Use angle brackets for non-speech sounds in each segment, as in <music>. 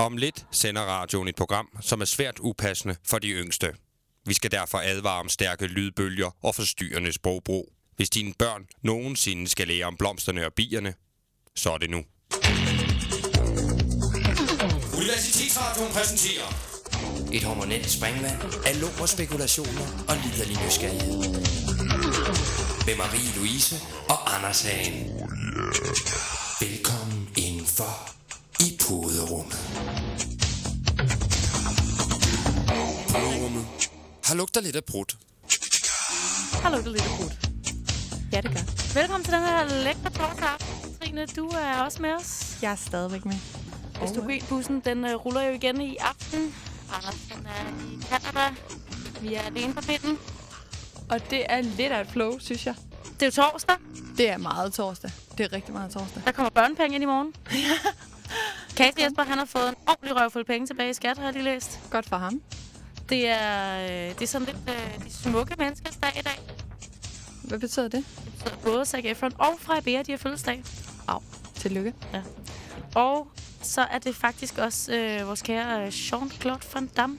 Om lidt sender radioen et program, som er svært upassende for de yngste. Vi skal derfor advare om stærke lydbølger og forstyrrende sprogbrug. Hvis dine børn nogensinde skal lære om blomsterne og bierne, så er det nu. Universitetsradioen præsenterer Et hormonelt springvand af lummer spekulationer og liderlig nysgerrighed. Med Marie-Louise og Anders Hagen. Velkommen indenfor i puderummet. Puderummet. Har lugter lidt af brudt. Har lugtet lidt af brudt. Ja, det gør. Velkommen til den her lækre torsdag. Trine, du er også med os. Jeg er stadigvæk med. Hvis du bussen, den uh, ruller jo igen i aften. Anders, den er i Canada. Vi er alene på pinden. Og det er lidt af et flow, synes jeg. Det er jo torsdag. Det er meget torsdag. Det er rigtig meget torsdag. Der kommer børnepenge ind i morgen. <laughs> Kasper Jesper, han har fået en ordentlig røvfuld penge tilbage i skat, har jeg lige læst. Godt for ham. Det er, øh, det er sådan lidt øh, de smukke menneskers dag i dag. Hvad betyder det? Så både Zac Efron og Freja Bea, de har fødselsdag. Au. Tillykke. Og så er det faktisk også øh, vores kære øh, Jean-Claude Van Damme,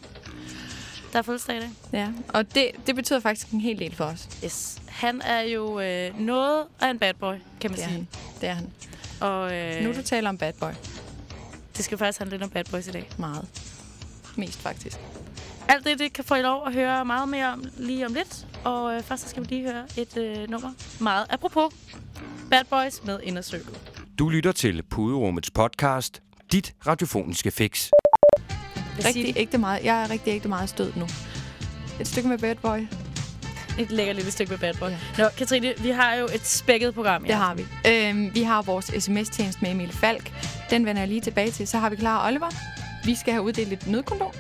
der har fødselsdag i dag. Ja, og det, det betyder faktisk en hel del for os. Yes. Han er jo øh, noget af en bad boy, kan man Det er sige. han. Det er han. Og øh, Nu du taler om bad boy. Det skal faktisk handle lidt om bad boys i dag. Meget. Mest faktisk. Alt det, det kan få I lov at høre meget mere om lige om lidt. Og øh, først så skal vi lige høre et øh, nummer. Meget apropos. Bad Boys med Inner Circle. Du lytter til Puderummets podcast. Dit radiofoniske fix. Rigtig ægte meget. Jeg er rigtig ægte meget stød nu. Et stykke med bad boy. Et lækkert lille stykke med Bad Boy. Ja. Nå, Katrine, vi har jo et spækket program. Det har vi. Øhm, vi har vores sms-tjeneste med Emil Falk. Den vender jeg lige tilbage til. Så har vi klar Oliver. Vi skal have uddelt et nødkondom.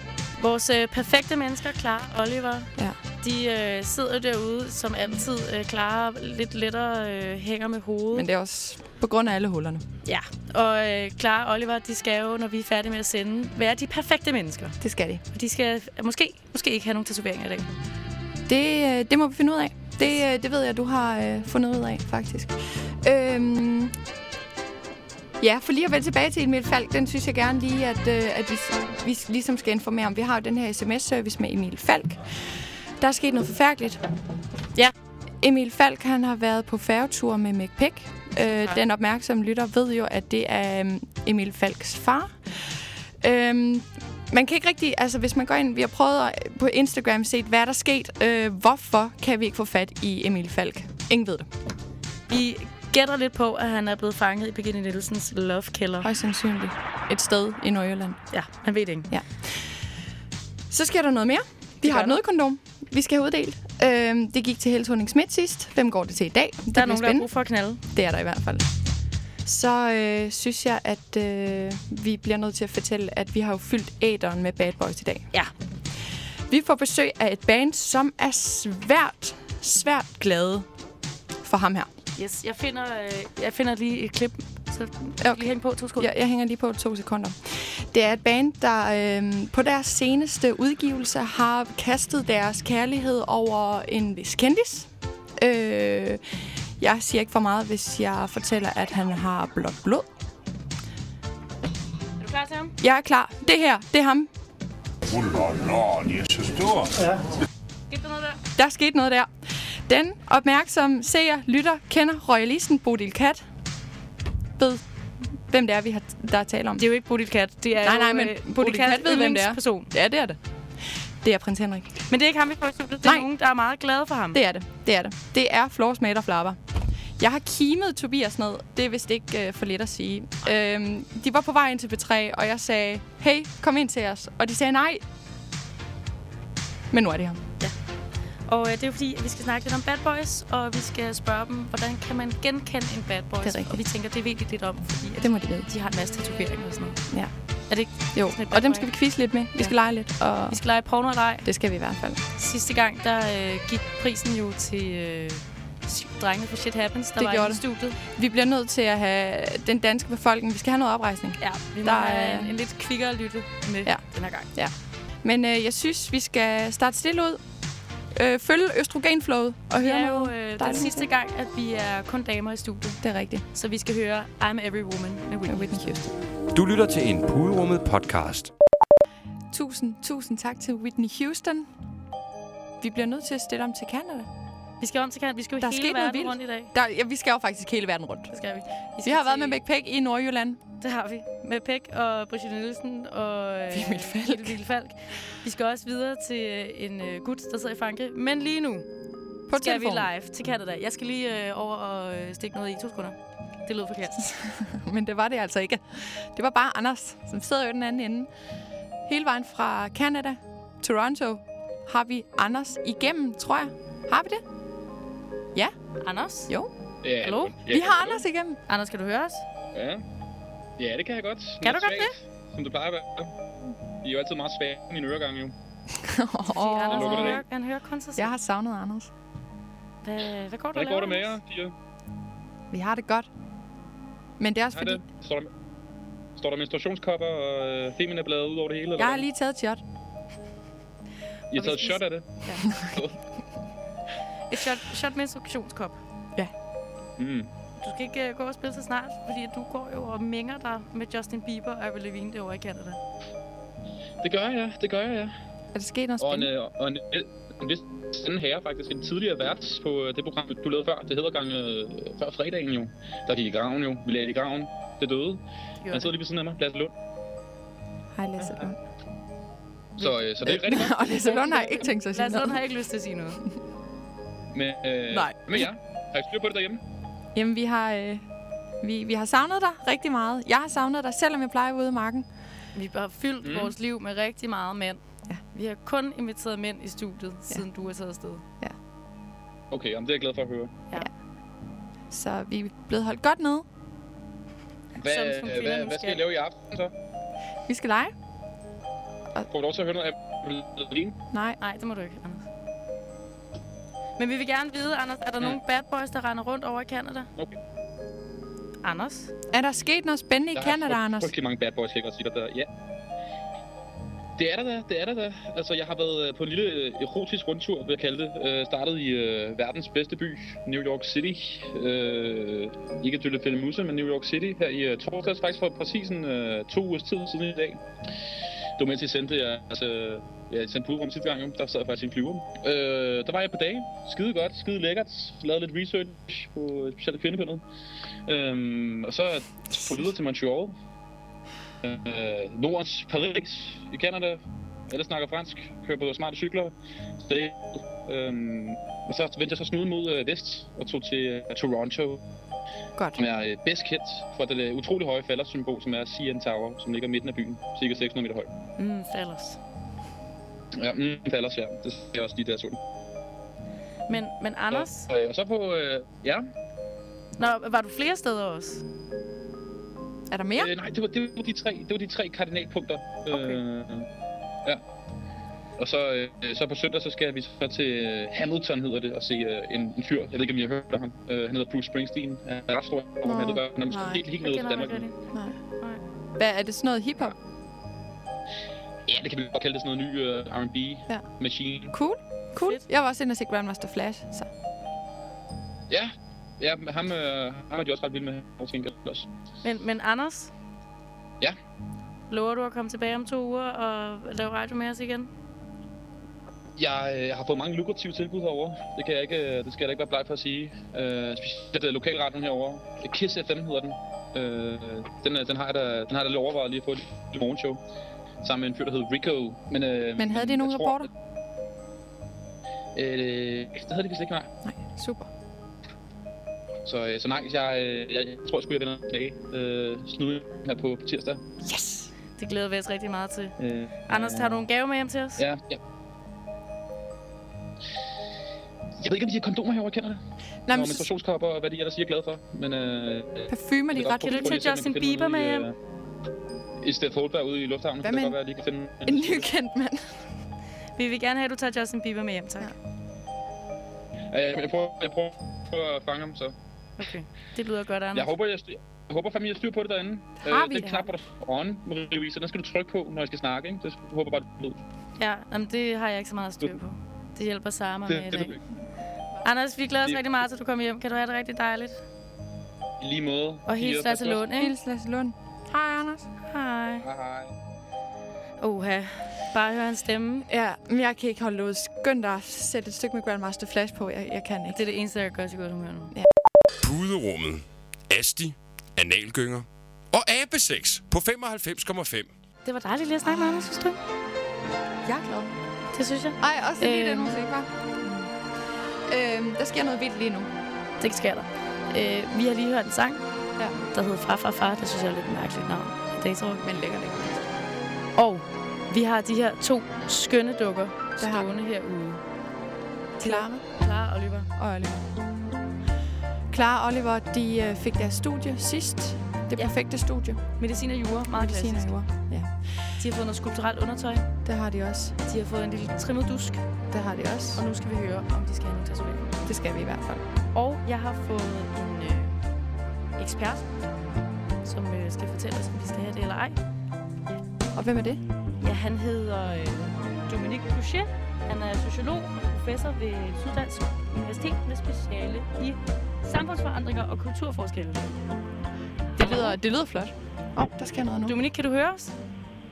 Vores øh, perfekte mennesker, og Oliver, Ja. de øh, sidder derude, som altid øh, klarer lidt lettere øh, hænger med hovedet. Men det er også på grund af alle hullerne. Ja, og øh, Clara og Oliver, de skal jo, når vi er færdige med at sende, være de perfekte mennesker. Det skal de. Og de skal måske, måske ikke have nogen tatoveringer i dag. Det, øh, det må vi finde ud af. Det, øh, det ved jeg, du har øh, fundet ud af, faktisk. Øhm, ja, for lige at vende tilbage til Emil Falk, den synes jeg gerne lige, at, øh, at vi, vi ligesom skal informere om. Vi har jo den her sms-service med Emil Falk. Der er sket noget forfærdeligt. Ja. Emil Falk, han har været på færgetur med Mick Pick. Øh, den opmærksomme lytter ved jo, at det er øhm, Emil Falks far. Øhm, man kan ikke rigtig, altså hvis man går ind, vi har prøvet at- på Instagram set, hvad er der sket. Øh, hvorfor kan vi ikke få fat i Emil Falk? Ingen ved det. Vi gætter lidt på, at han er blevet fanget i Birgitte Nielsens Love Killer. Højst sandsynligt. Et sted i Nordjylland. Ja, man ved det ikke. Så sker der noget mere. Vi Det har et nødkondom. Vi skal have uddelt. Øhm, det gik til Helle Thorning sidst. Hvem går det til i dag? Det Der er nogen, der har spændende. brug for at knalde. Det er der i hvert fald. Så øh, synes jeg, at øh, vi bliver nødt til at fortælle, at vi har jo fyldt æderen med Bad Boys i dag. Ja. Vi får besøg af et band, som er svært, svært glade for ham her. Yes, jeg finder, øh, jeg finder lige et klip. Så Okay. lige hænge på to sekunder. Jeg, jeg hænger lige på to sekunder. Det er et band, der øh, på deres seneste udgivelse har kastet deres kærlighed over en vis kendis. Øh, jeg siger ikke for meget, hvis jeg fortæller, at han har blåt blod. Er du klar til ham? Jeg er klar. Det her, det er ham. Uh la la, de er så store. Skete der noget der? Der skete noget der. Den opmærksomme seer, lytter, kender royalisten Bodil Kat. Ved, hvem det er, vi har, der er tale om. Det er jo ikke Bodil Kat. Det er Nej, nej, men øh, Bodil Kat ved, hvem det er. Person. Ja, det er det. Det er prins Henrik. Men det er ikke ham, vi får i studiet. Det er Nej. nogen, der er meget glade for ham. Det er det. Det er det. Det er Floors Mate og Flapper. Jeg har kimet Tobias ned. Det er vist ikke øh, for let at sige. Øhm, de var på vej ind til B3, og jeg sagde, hey, kom ind til os. Og de sagde nej. Men nu er det ham. Og øh, det er jo fordi, at vi skal snakke lidt om bad boys, og vi skal spørge dem, hvordan kan man genkende en bad boys? Det er rigtigt. Og vi tænker, det ved de lidt om, fordi at Det må de vide. de har en masse tatoveringer og sådan noget. Ja. Er det ikke? Jo, og dem skal vi quizze lidt med. Vi Ja. skal lege lidt, og Vi skal lege porno og leg. det skal vi i hvert fald. Sidste gang, der øh, gik prisen jo til øh, drengene for Shit Happens, der Det var gjorde i studiet. Vi bliver nødt til at have den danske befolkning. Vi skal have noget oprejsning. Ja, vi Der er- have en, en lidt kvikkere lytte med Ja. den her gang. Men øh, jeg synes, vi skal starte stille ud. øh, følge østrogenflowet og Det høre er jo noget. øh, den sidste gang, at vi er kun damer i studiet. Det er rigtigt. Så vi skal høre I'm Every Woman med Med Whitney. Whitney Houston. Du lytter til en puderummet podcast. Tusind, tusind tak til Whitney Houston. Vi bliver nødt til at stille om til Canada. Vi skal om til Canada. Vi skal jo Der er hele verden rundt i dag. Der, ja, vi skal jo faktisk hele verden rundt. Det skal vi. Vi skal har været til- med McPack i Nordjylland. Det har vi. Med Pæk og Brigitte Nielsen og øh, Emil Falk. Emil Falk. Vi skal også videre til øh, en øh, gut, der sidder i Frankrig. Men lige nu På skal telefon. vi live til Canada. Jeg skal lige øh, over og øh, stikke noget i to sekunder. Det lød forkert. <laughs> Men det var det altså ikke. Det var bare Anders, som sidder jo i den anden ende. Hele vejen fra Canada, Toronto, har vi Anders igennem, tror jeg. Har vi det? Ja, Anders? jo. Ja, Hallo? ja, Vi har du Anders igennem. Anders, kan du høre os? Ja. ja, det kan jeg godt. Kan du godt svagt, Som det plejer at være. De er jo altid meget svage i mine øregange, jo. <laughs> Fordi Anders, han, det hører, han hører kun sig selv. Jeg har savnet Anders. Hvad, hvad går du Hvad går det med jer, piger? Vi har det godt. Men det er også Har fordi, det? Står der, står der menstruationskopper og øh, feminablade ud over det hele? eller jeg har hvad? lige taget et shot. I har taget et shot af det? <laughs> Et shot, shot med instruktionskop. Mm. Du skal ikke uh, gå og spille så snart, fordi du går jo og mænger dig med Justin Bieber og Avril Lavigne derovre i Canada. Det gør jeg, det gør jeg. Er der sket noget Og en, spændende? øh, og en, en vis anden herre, faktisk. En tidligere vært på øh, det program, du lavede før. Det hedder gang øh, før fredagen jo. Der gik i graven jo. Vi lagde i graven. Det døde. Det gjorde Han sidder lige ved siden af mig. Lasse Lund. Hej, Lasse Lund. Så, øh, så det er rigtig <laughs> godt. og Lasse Lund har ikke tænkt sig at sige Lad os noget. har ikke lyst til at sige noget. <laughs> Men, øh, Nej. Men ja, har I styr på det derhjemme? Jamen, vi har, øh, vi, vi har savnet dig rigtig meget. Jeg har savnet dig, selvom jeg plejer ude i marken. Vi har fyldt Mm. vores liv med rigtig meget mænd. Ja. Vi har kun inviteret mænd i studiet, ja. siden du er taget afsted. Okay, jamen, det er jeg glad for at høre. Så vi er blevet holdt godt nede. Hvad, Som- som øh, hvad, hvad skal. I lave i aften så? Vi skal lege? Får du lov til at høre noget af? Nej. Nej, det må du ikke, Anders. Men vi vil gerne vide, Anders, er der Mm. nogle bad boys, der render rundt over i Canada? Okay. Anders? Er der sket noget spændende i Der er Canada, frygt- Anders? frygtelig mange bad boys, kan jeg godt sige dig der. Ja. Det er der da, det er der da. Altså, jeg har været øh, på en lille øh, erotisk rundtur, vil jeg kalde det. Øh, startet i øh, verdens bedste by, New York City. Øh, ikke Dylle Fællemuse, men New York City her i øh, torsdags, faktisk for præcis en, øh, to ugers tid siden i dag. Det var mens jeg sendte, jeg, altså, jeg sendte på sidste gang, der sad jeg faktisk i en flyver. Øh, der var jeg på dag. Skide godt, skide lækkert. Lavede lidt research på specielt kvindepindet. Øhm, og så tog videre til Montreal. Øh, Nordens Paris i Canada. Alle snakker fransk. Kører på smarte cykler. Det, øhm, og så vendte jeg så snuden mod øh, vest og tog til øh, Toronto, Godt. som er øh, bedst kendt for det øh, utrolig høje faldersymbol, som er CN Tower, som ligger midten af byen, cirka 600 meter høj. Mm, fallers. Ja, mm, falders, ja. Det er også lige der, den. Men, men Anders, Så, øh, og så på, øh, ja, Nå, var du flere steder også? Er der mere? Øh, nej, det var, det var de tre, det var de tre kardinalpunkter. Okay. Øh, ja. Og så, øh, så på søndag, så skal vi så til øh, Hamilton, hedder det, og se øh, en, en fyr. Jeg ved ikke, om I har hørt af ham. Øh, han hedder Bruce Springsteen. Han er ret stor. Nå, Han er, måske helt, helt nede til Danmark. Nej. Nej. Hvad, er det sådan noget hiphop? Ja, det kan vi godt kalde det sådan noget ny øh, R&B Ja. machine. Cool. Cool. Fedt. Jeg var også inde og se Grandmaster Flash, så Ja, ja ham, øh, ham er de også ret vilde med. Også. Men, men Anders? Ja? Lover du at komme tilbage om to uger og lave radio med os igen? Jeg, øh, jeg har fået mange lukrative tilbud herovre. Det, kan jeg ikke, øh, det skal jeg da ikke være bleg for at sige. Øh, specielt øh, lokalradioen herovre. Kiss FM hedder den. Øh, den, den, har jeg da, den har jeg da lidt overvejet lige at få et lille morgenshow. Sammen med en fyr, der hedder Rico. Men, øh, Men havde de nogen tror, reporter? Øh, det havde de vist ikke, nej. Nej, super. Så, øh, så nej, jeg, øh, jeg, jeg tror sgu, jeg vender tilbage. Øh, snude her på, på tirsdag. Yes! Det glæder vi os rigtig meget til. Øh, Anders, tager du en gave med hjem til os? Ja, ja. Jeg ved ikke, om de har kondomer herovre, kender det? Nej, men menstruationskopper og hvad de ellers siger glad for. Men øh, parfumer, de er ret Kan du tage Justin Bieber med hjem? I stedet for Holberg ude i lufthavnen, Hvad kan det godt være, at jeg lige kan finde... en <laughs> nykendt mand. Vi vil gerne have, at du tager Justin Bieber med hjem, tak. Ja. Ja, men jeg prøver, jeg prøver, prøver at fange ham, så. Okay, det lyder godt, Anders. Jeg håber, jeg, styr, jeg håber fandme, jeg styr på det derinde. Øh, Har vi den det? knap, hvor der står on, Marie-Louise, den skal du trykke på, når jeg skal snakke, ikke? Det håber bare, du ved. Ja, jamen, det har jeg ikke så meget styr på. Det hjælper Sara mig Det, med i det er dag. du Anders, vi glæder os Det- rigtig meget til, at du kommer hjem. Kan du have det rigtig dejligt? I lige måde. Og helt Piger, Lasse. Lund, ikke? Hils Lasse Lund. Hej, Anders. Hej. Oha. Bare høre hans stemme. Ja, men jeg kan ikke holde ud. Skynd dig at sætte et stykke med Grandmaster Flash på. Jeg, jeg kan ikke. Det er det eneste, jeg gør så godt humør nu. Puderummet, Asti, Analgynger og Abesex på 95,5. Det var dejligt lige at snakke med Anders, synes du? Jeg er glad. Det synes jeg. Ej, også lige Øhm. den musik, var. Øhm, der sker noget vildt lige nu. Det sker der. Øh, vi har lige hørt en sang, Ja. der hedder Far, Far, Far. Det synes jeg er lidt mærkeligt navn. Så Men lækker, lækker. Og vi har de her to skønne dukker vi. stående herude. Clara Clara og Oliver. og Oliver. Clara og Oliver, de øh, fik deres studie sidst. Det Ja. perfekte studie. Medicin og jura. Meget Medicin klassisk. og jura. Ja, De har fået noget skulpturelt undertøj. det har de også. De har fået en lille trimmet dusk. Det har de også. Og nu skal vi høre, om de skal have nogle tatoveringer. Det skal vi i hvert fald. Og jeg har fået en øh, ekspert, som øh, skal fortælle os, om vi skal have det eller ej. Og hvem er det? Ja, han hedder øh, Dominique Boucher. Han er sociolog og professor ved Syddansk Universitet med speciale i samfundsforandringer og kulturforskelle. Det lyder, det lyder flot. Åh, oh, der sker noget nu. Dominique, kan du høre os?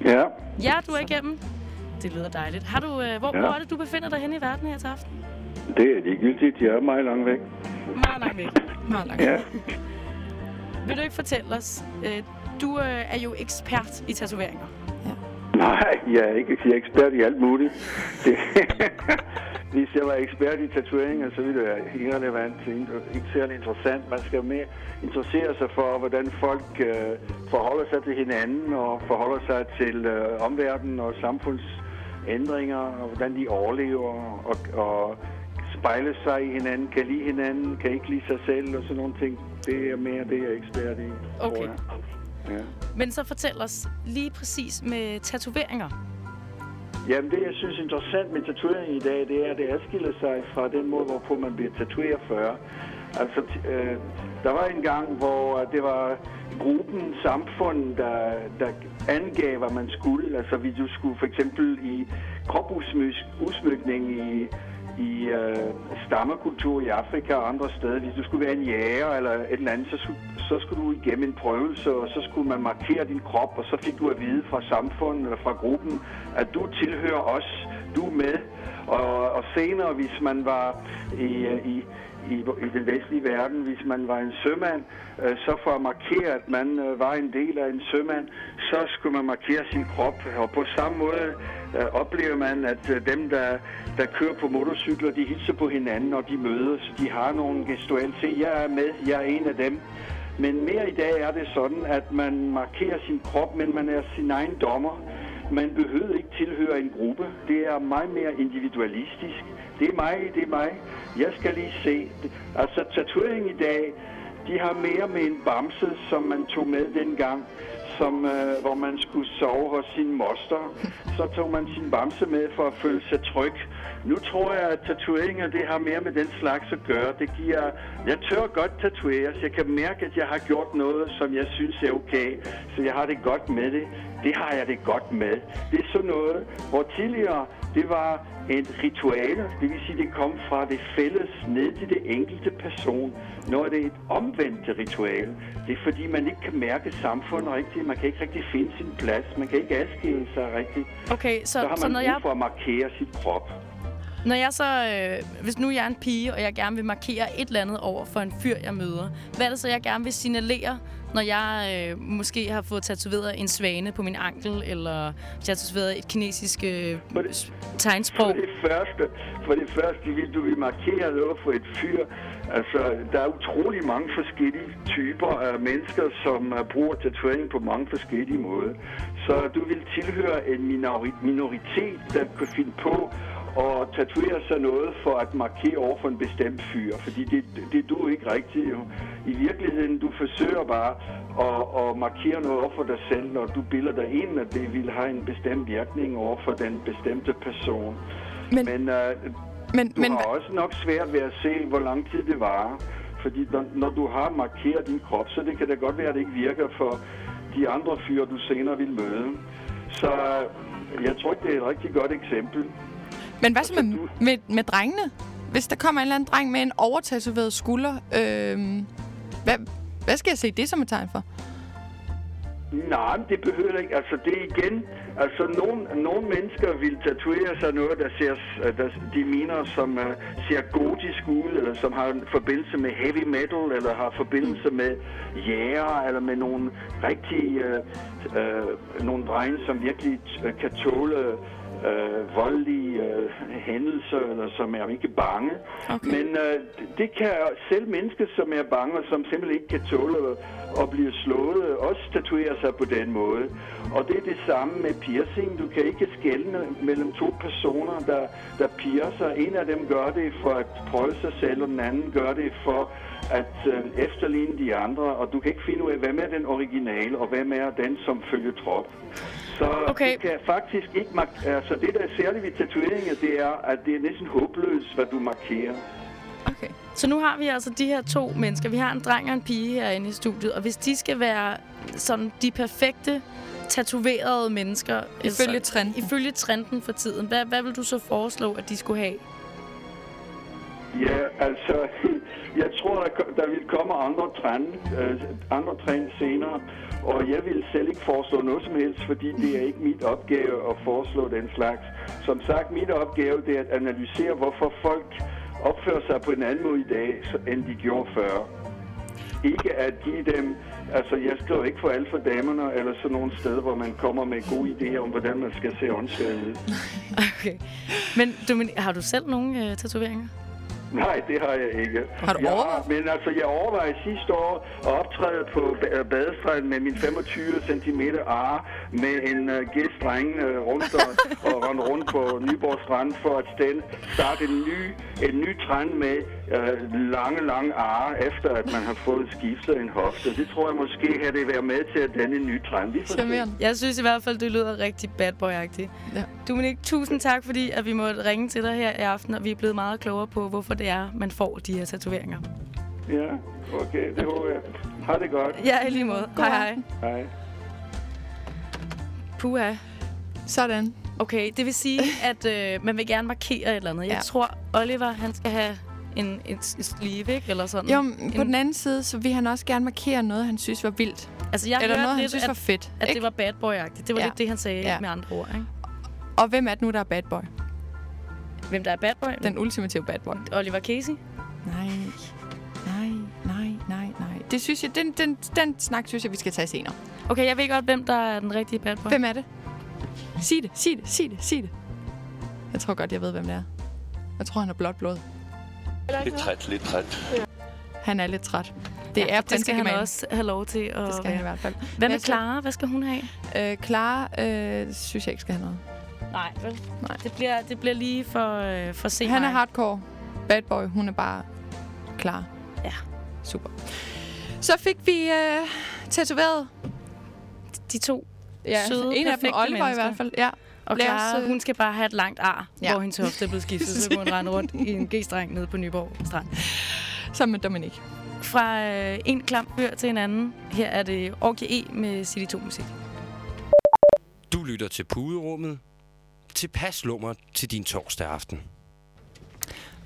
Ja, Ja, du er igennem. Det lyder dejligt. Har du, øh, hvor, Ja. hvor er det, du befinder dig henne i verden her til aften? det er ligegyldigt. Jeg er meget langt væk. Meget langt væk. Meget langt. Ja, Vil du ikke fortælle os? Øh, du øh, er jo ekspert i tatoveringer. nej, jeg er ikke jeg er ekspert i alt muligt. Det, <laughs> hvis jeg var ekspert i tatoveringer, så ville det være irrelevant. Ikke særlig interessant. Man skal mere interessere sig for, hvordan folk øh, forholder sig til hinanden og forholder sig til øh, omverdenen og samfundsændringer, og hvordan de overlever og, og spejle sig i hinanden, kan lide hinanden, kan ikke lide sig selv og sådan nogle ting. Det er mere det, jeg er ekspert i. Okay. jeg. Ja. Men så fortæl os lige præcis med tatoveringer. Jamen det, jeg synes er interessant med tatovering i dag, det er, at det adskiller sig fra den måde, hvorpå man bliver tatoveret før. Altså, øh, der var en gang, hvor øh, det var gruppen, samfund, der, der angav, hvad man skulle. Altså, hvis du skulle for eksempel i kropudsmykning i, i øh, stammekultur i Afrika og andre steder, hvis du skulle være en jæger eller et eller andet, så skulle, så skulle du igennem en prøvelse, og så skulle man markere din krop, og så fik du at vide fra samfundet eller fra gruppen, at du tilhører os, du er med. Og, og senere, hvis man var i, i, i, i den vestlige verden, hvis man var en sømand, øh, så for at markere, at man øh, var en del af en sømand, så skulle man markere sin krop. Og på samme måde øh, oplever man, at øh, dem, der, der kører på motorcykler, de hilser på hinanden, og de mødes. De har nogle gestuelle se, jeg er med, jeg er en af dem. Men mere i dag er det sådan, at man markerer sin krop, men man er sin egen dommer. Man behøver ikke tilhøre en gruppe. Det er meget mere individualistisk. Det er mig, det er mig. Jeg skal lige se. Altså, tatovering i dag, de har mere med en bamse, som man tog med dengang, som, øh, hvor man skulle sove hos sin moster. Så tog man sin bamse med for at føle sig tryg. Nu tror jeg, at tatoveringer, det har mere med den slags at gøre. Det giver... Jeg tør godt tatoveres. Jeg kan mærke, at jeg har gjort noget, som jeg synes er okay. Så jeg har det godt med det. Det har jeg det godt med. Det er sådan noget, hvor tidligere, det var et rituale. Det vil sige, det kom fra det fælles ned til det enkelte person. Nu er det et omvendt ritual. Det er fordi, man ikke kan mærke samfundet rigtigt. Man kan ikke rigtig finde sin plads. Man kan ikke adskille sig rigtigt. Okay, så, Så har så man når, brug jeg, for at markere sit krop. Når jeg så... Øh, hvis nu jeg er en pige, og jeg gerne vil markere et eller andet over for en fyr, jeg møder, hvad er det så, jeg gerne vil signalere, når jeg øh, måske har fået tatoveret en svane på min ankel, eller hvis jeg har tatoveret et kinesisk øh, For det- tegnsprog? For det første, for det første vil du vil markere noget for et fyr. Altså, der er utrolig mange forskellige typer af mennesker, som uh, bruger tatovering på mange forskellige måder. Så du vil tilhøre en minori- minoritet, der kan finde på at tatovere sig noget for at markere over for en bestemt fyr. Fordi det, det er du ikke rigtigt jo. I virkeligheden, du forsøger bare at, at markere noget over for dig selv, når du bilder dig ind, at det vil have en bestemt virkning over for den bestemte person. Men, Men øh, men, du men, har også nok svært ved at se, hvor lang tid det varer. Fordi når, når du har markeret din krop, så det kan da godt være, at det ikke virker for de andre fyre, du senere vil møde. Så øh, jeg tror ikke, det er et rigtig godt eksempel. Men hvad så med, <laughs> med, med drengene? Hvis der kommer en eller anden dreng med en overtatoveret skulder, øh, hvad, hvad skal jeg se det som et tegn for? Nej, det behøver ikke. Altså, det er igen... Altså, nogle, nogle mennesker vil tatovere sig noget, der ser, der, de mener, som uh, ser gotisk ud, eller som har en forbindelse med heavy metal, eller har forbindelse med jæger, eller med nogle rigtige... Uh, uh, nogle drenge, som virkelig kan tåle øh, voldelige øh, hændelser, eller som er ikke bange. Okay. Men øh, det kan selv mennesker, som er bange, og som simpelthen ikke kan tåle at blive slået, også tatuere sig på den måde. Og det er det samme med piercing. Du kan ikke skelne mellem to personer, der, der piercer. En af dem gør det for at prøve sig selv, og den anden gør det for at øh, efterligne de andre. Og du kan ikke finde ud af, hvem er den originale, og hvem er den, som følger trop. Så okay. det kan faktisk ikke... Altså det, der er særligt ved tatoveringer, det er, at det er næsten håbløst, hvad du markerer. Okay. Så nu har vi altså de her to mennesker. Vi har en dreng og en pige herinde i studiet. Og hvis de skal være sådan de perfekte tatoverede mennesker... Ifølge altså, trenden. Ifølge trenden for tiden. Hvad, hvad vil du så foreslå, at de skulle have? Ja, altså, <laughs> jeg tror, der, der vil komme andre trend, øh, andre trend senere. Og jeg vil selv ikke foreslå noget som helst, fordi det er ikke mit opgave at foreslå den slags. Som sagt, mit opgave det er at analysere, hvorfor folk opfører sig på en anden måde i dag, end de gjorde før. Ikke at give dem... Altså, jeg skriver ikke for alle for damerne, eller sådan nogle steder, hvor man kommer med gode idéer om, hvordan man skal se åndssvagt ud. <laughs> Okay. Men du, har du selv nogle øh, tatoveringer? <laughs> Nej, det har jeg ikke. Har du overvejet? Men altså, jeg overvejede sidste år at optræde på badestranden med min 25 cm ar med en uh, G-streng uh, rundt og, <laughs> og rende rundt på Nyborg Strand for at stand, starte en ny, en ny trend med uh, lange, lange ar, efter at man har fået skiftet en hofte. Det tror jeg måske har det været med til at danne en ny trend. Jeg synes i hvert fald, det lyder rigtig bad boy-agtigt. Ja. Dominik, tusind tak, fordi at vi måtte ringe til dig her i aften, og vi er blevet meget klogere på, hvorfor det er, man får de her tatoveringer. Ja, okay, det håber jeg. Ha' det godt. Ja, i lige måde. Hej, hej. Hej. Puha. Sådan. Okay, det vil sige, at øh, man vil gerne markere et eller andet. Jeg ja. tror, Oliver, han skal have en, en, en sleeve, ikke? Eller sådan. Jo, en, på den anden side, så vil han også gerne markere noget, han synes var vildt. Altså, jeg Eller noget, lidt, han synes at, var fedt. At ikke? det var bad boy-agtigt. Det var ja. lidt det, han sagde ja. med andre ord, ikke? Og hvem er det nu, der er bad boy? Hvem der er bad boy? Den ultimative bad boy. Oliver Casey? Nej, nej, nej, nej, nej. Det synes jeg, den, den, den snak synes jeg, vi skal tage senere. Okay, jeg ved godt, hvem der er den rigtige bad boy. Hvem er det? Sig det, sig det, sig det, sig det. Jeg tror godt, jeg ved, hvem det er. Jeg tror, han er blot blod. Lidt træt, lidt træt. Han er lidt træt. Det Ja, er det skal han også have lov til at Det skal han i hvert fald. Hvad med? Clara? Hvad skal hun have? Øh, Clara øh, synes jeg ikke skal have noget. Nej, vel? Nej. Det bliver, det bliver lige for, øh, for sent. Han er hardcore. Bad boy. Hun er bare klar. Ja. Super. Så fik vi øh, tatoveret. De to Ja, Søde, en af dem, Oliver i mennesker. hvert fald. Ja. Og Clara, øh, hun skal bare have et langt ar, Ja. hvor hendes hofte er blevet skiftet, så kan hun rende rundt i en G-streng nede på Nyborg Strand. Sammen med Dominik. Fra øh, en klam fyr til en anden, her er det Orgie E med City 2 Musik. Du lytter til Puderummet. Tilpas lummer til din torsdag aften.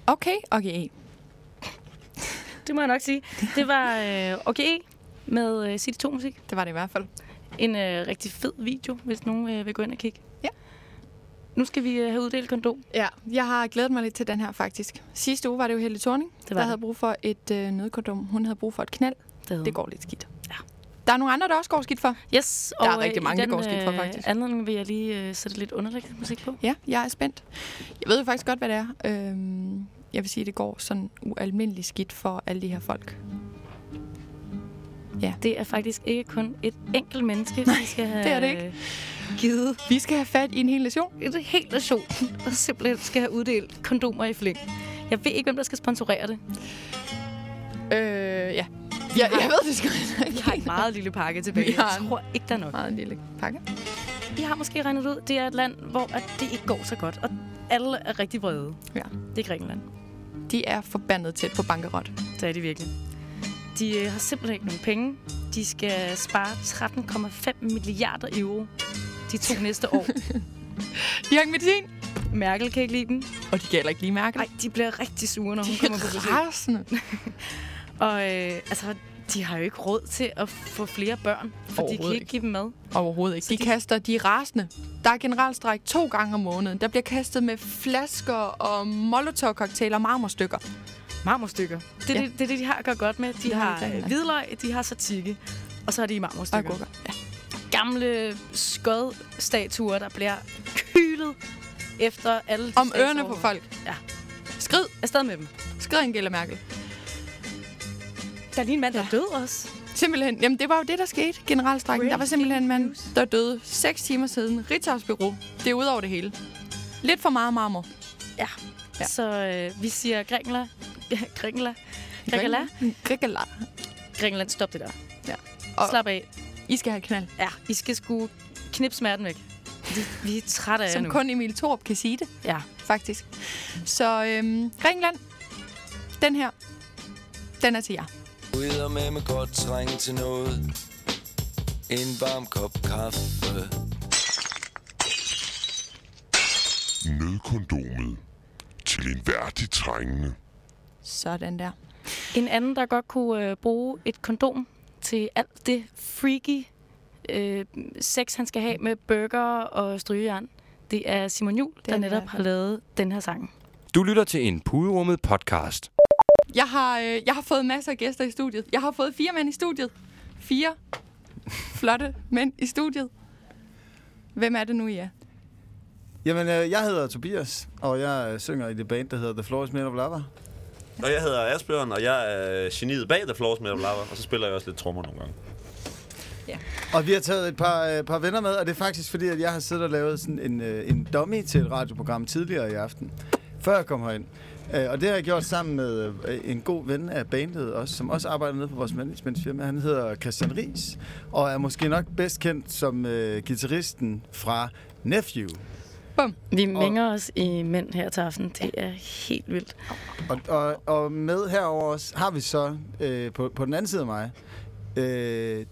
Okay, okay. Det må jeg nok sige. Det var øh, Orgie E med øh, City 2 Musik. Det var det i hvert fald. En øh, rigtig fed video, hvis nogen øh, vil gå ind og kigge. Ja. Nu skal vi øh, have uddelt kondom. Ja, jeg har glædet mig lidt til den her faktisk. Sidste uge var det jo Helle Thorning, Det der var havde det. brug for et øh, nødkondom. Hun havde brug for et knald. Det, Det går lidt skidt. Ja. Der er nogle andre, der også går skidt for. Yes, Der er og, øh, rigtig i mange, det den, går skidt for, øh, faktisk. anledning vil jeg lige øh, sætte lidt underlæggende musik på. Ja, jeg er spændt. Jeg ved jo faktisk godt, hvad det er. Øhm, jeg vil sige, at det går sådan ualmindeligt skidt for alle de her folk. Det er faktisk ikke kun et enkelt menneske, vi skal have det er det ikke. Givet Vi skal have fat i en hel nation. et helt nation, der simpelthen skal have uddelt kondomer i flæng. Jeg ved ikke, hvem der skal sponsorere det. Øh, ja. Ja, jeg ved det sgu ikke. Vi har en meget lille pakke tilbage. Vi har Jeg en- tror ikke, der er nok. Meget en lille pakke. Vi har måske regnet ud, det er et land, hvor at det ikke går så godt, og alle er rigtig vrede. Ja. Det er Grækenland. De er forbandet tæt på bankerot. Det er de virkelig. De øh, har simpelthen ikke nogen penge. De skal spare 13,5 milliarder euro de to næste år. De ikke medicin. Merkel kan ikke lide dem. Og de kan heller ikke lige mærke Nej, de bliver rigtig sure, når hun De kommer på besøg. er rasende. <laughs> Og øh, altså, de har jo ikke råd til at få flere børn, for de kan Overhovedet ikke give dem mad. Overhovedet ikke. De de- kaster, de er rasende. Der er generalstræk to gange om måneden. Der bliver kastet med flasker og molotov-cocktail og marmorstykker. Marmorstykker. Det er Ja. det, det, er det, de har at gøre godt med. De Det har har de øh, hvidløg, de har satike, og så har de Og marmorstykker. agurker. Ja. Gamle skodstatuer, der bliver kylet efter alle de Om ørerne på folk. Ja. Skrid. Afsted med dem. Skrid Angela Merkel. Der er lige en mand, der er død også. Simpelthen. Jamen, det var jo det, der skete. Generalstrækken. Der var simpelthen en mand, der døde 6 timer siden. Ritzaus Bureau. Det er ud over det hele. Lidt for meget marmor. Ja. Ja. ja. Så øh, vi siger <laughs> Grækenland. Grækenland. Grækenland. Grækenland. Grækenland, stop det der. Ja. Og- Slap af. I skal have knald. Ja, I skal sgu knip smerten væk. Vi, er trætte af jer Som nu. kun Emil Thorup kan sige det, Ja. faktisk. Så øhm, Grækenland. Den her. Den er til jer. Ud og med med godt træng til noget En varm kop kaffe Nødkondomet til en værdig trængende. Sådan der. En anden, der godt kunne øh, bruge et kondom til alt det freaky øh, sex, han skal have med burger og strygejern. Det er Simon Jul, der er netop har lavet den her sang. Du lytter til en Puderummet podcast. Jeg har, øh, jeg har fået masser af gæster i studiet. Jeg har fået fire mænd i studiet. Fire flotte mænd i studiet. Hvem er det nu, I er? Jamen, øh, jeg hedder Tobias, og jeg øh, synger i det band, der hedder The Floor is Made of Lava. Og jeg hedder Asbjørn, og jeg er geniet bag The Floors med Lava, og så spiller jeg også lidt trommer nogle gange. Og vi har taget et par, øh, par venner med, og det er faktisk fordi, at jeg har siddet og lavet sådan en, øh, en dummy til et radioprogram tidligere i aften, før jeg kom herind. Øh, og det har jeg gjort sammen med øh, en god ven af bandet også, som også arbejder nede på vores managementfirma. Han hedder Christian Ries, og er måske nok bedst kendt som øh, gitarristen fra Nephew. Vi mænger os i mænd her til aften. Det er helt vildt. Og, og, og med herover også har vi så øh, på, på den anden side af mig øh,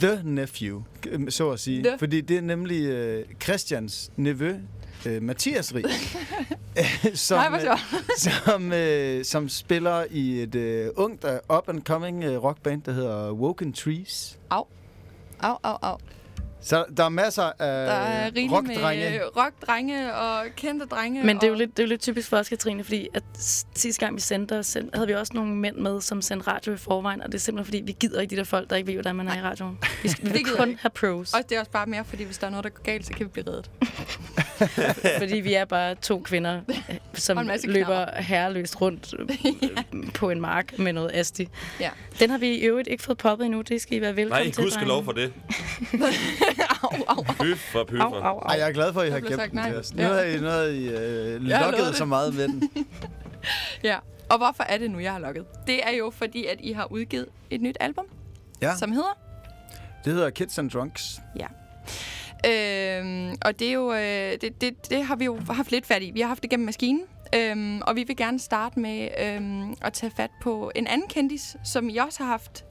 The Nephew, øh, så at sige. The. Fordi det er nemlig øh, Christians nevø, øh, Mathias Rig, <laughs> øh, som, Nej, sjovt. <laughs> som, øh, som spiller i et øh, ungt uh, up-and-coming øh, rockband, der hedder Woken Trees. Au, au, au. Så der er masser af Der er rockdrenge. med rockdrenge og kendte drenge. Men det er, jo lidt, det er jo lidt typisk for os, Katrine, fordi at sidste gang vi sendte os, havde vi også nogle mænd med, som sendte radio i forvejen, og det er simpelthen fordi, vi gider ikke de der folk, der ikke ved, hvordan man er i radioen. <laughs> Vi, skal, vi vil gider kun ikke. have pros, Og det er også bare mere, fordi hvis der er noget, der går galt, så kan vi blive reddet. <laughs> fordi vi er bare to kvinder, <laughs> som løber herreløst rundt øh, på en mark med noget asti. Ja. Den har vi i øvrigt ikke fået poppet endnu, det skal I være velkommen Nej, til. gud skal lov for det. Au, au, au. Pyf for. Au, au, au. Ej, jeg er glad for, at I har gemt den til os. Nu Ja. har I, nu har I øh, lovet så meget med den. <laughs> Ja. Og hvorfor er det nu, jeg har lukket? Det er jo fordi, at I har udgivet et nyt album, Ja. som hedder... Det hedder Kids and Drunks. Øhm, og det er jo... Øh, det, det, det har vi jo haft lidt fat i. Vi har haft det gennem maskinen. Øhm, og vi vil gerne starte med øhm, at tage fat på en anden kendis, som I også har haft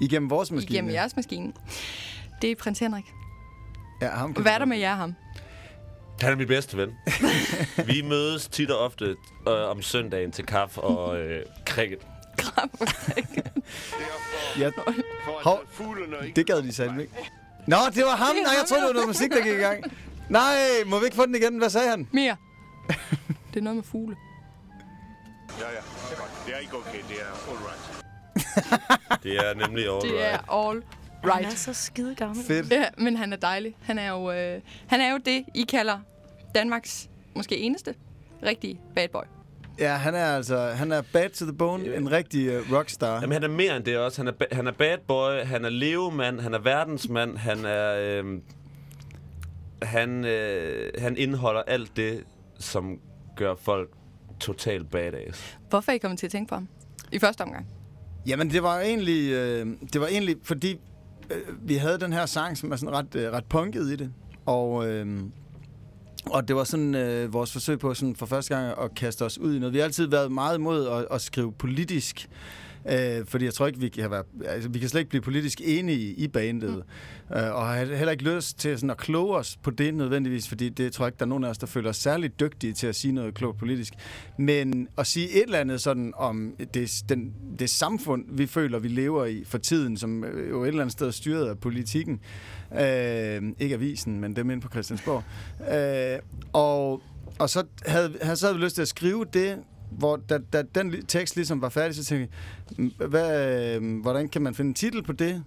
Igennem vores maskine. igennem jeres maskine. Det er prins Henrik. Ja, ham kan Hvad er der med jer ham? Han er min bedste ven. <laughs> Vi mødes tit og ofte øh, om søndagen til kaffe og øh, cricket. Ja. <laughs> Hov, det gad de sagde ikke. Nå, det var ham! Det Nej, jeg troede, det var noget musik, der gik i gang. Nej, må vi ikke få den igen? Hvad sagde han? Mere. <laughs> det er noget med fugle. Ja, ja. Det er ikke okay. Det er all right. Det er nemlig all Det er right. Han er så skide gammel. Fedt. Ja, men han er dejlig. Han er jo, øh, han er jo det, I kalder Danmarks måske eneste rigtige bad boy. Ja, han er altså han er bad to the bone, en rigtig uh, rockstar. Jamen, han er mere end det også. Han er, ba- han er bad boy, han er levemand, han er verdensmand, han er... Øh, han, øh, han indeholder alt det, som gør folk totalt badass. Hvorfor er I kommet til at tænke på ham? I første omgang. Jamen, det var egentlig, øh, det var egentlig fordi Øh, vi havde den her sang, som er sådan ret, øh, ret punket i det. Og, øh, og det var sådan øh, vores forsøg på sådan for første gang at kaste os ud i noget. Vi har altid været meget imod at, at skrive politisk Øh, fordi jeg tror ikke, vi kan, være, altså, vi kan slet ikke blive politisk enige i bandet. Mm. Øh, og har heller ikke lyst til sådan at kloge os på det nødvendigvis, fordi det tror jeg ikke, der er nogen af os, der føler os særligt dygtige til at sige noget klogt politisk. Men at sige et eller andet sådan om det, den, det samfund, vi føler, vi lever i for tiden, som jo et eller andet sted er styret af politikken, øh, ikke avisen, men dem inde på Christiansborg. Øh, og, og så havde, havde, så havde vi lyst til at skrive det, hvor da, da den tekst ligesom var færdig, så tænkte jeg, hvad, øh, hvordan kan man finde en titel på det?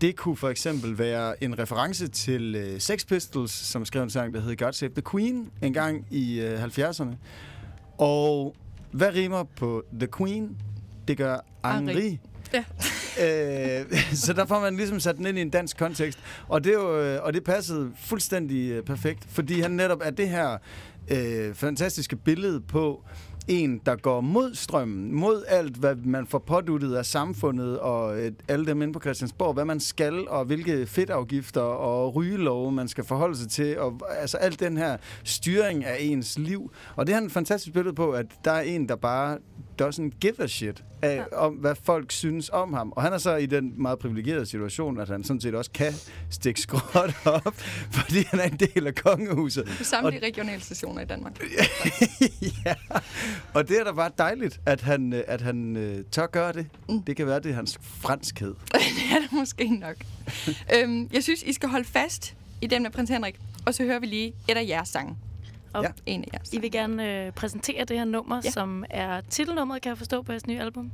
Det kunne for eksempel være en reference til øh, Sex Pistols, som skrev en sang, der hed God Save the Queen, en gang i øh, 70'erne. Og hvad rimer på The Queen? Det gør Henri. Henri. Ja. <laughs> øh, så der får man ligesom sat den ind i en dansk kontekst. Og det, jo, øh, og det passede fuldstændig perfekt, fordi han netop er det her øh, fantastiske billede på en, der går mod strømmen, mod alt, hvad man får påduttet af samfundet og øh, alle dem inde på Christiansborg, hvad man skal, og hvilke fedtafgifter og rygelove, man skal forholde sig til, og altså alt den her styring af ens liv. Og det er han et fantastisk billede på, at der er en, der bare doesn't give a shit af, ja. om hvad folk synes om ham. Og han er så i den meget privilegerede situation, at han sådan set også kan stikke skråt op, <laughs> fordi han er en del af kongehuset. På samtlige regionalstationer i Danmark. <laughs> ja, og det er da bare dejligt, at han, at han øh, tør gøre det. Mm. Det kan være, det er hans franskhed. <laughs> det er det måske nok. øhm, jeg synes, I skal holde fast i den med prins Henrik, og så hører vi lige et af jeres sange. Og Ja. En af jeres I vil gerne øh, præsentere det her nummer, Ja. som er titelnummeret, kan jeg forstå, på jeres nye album.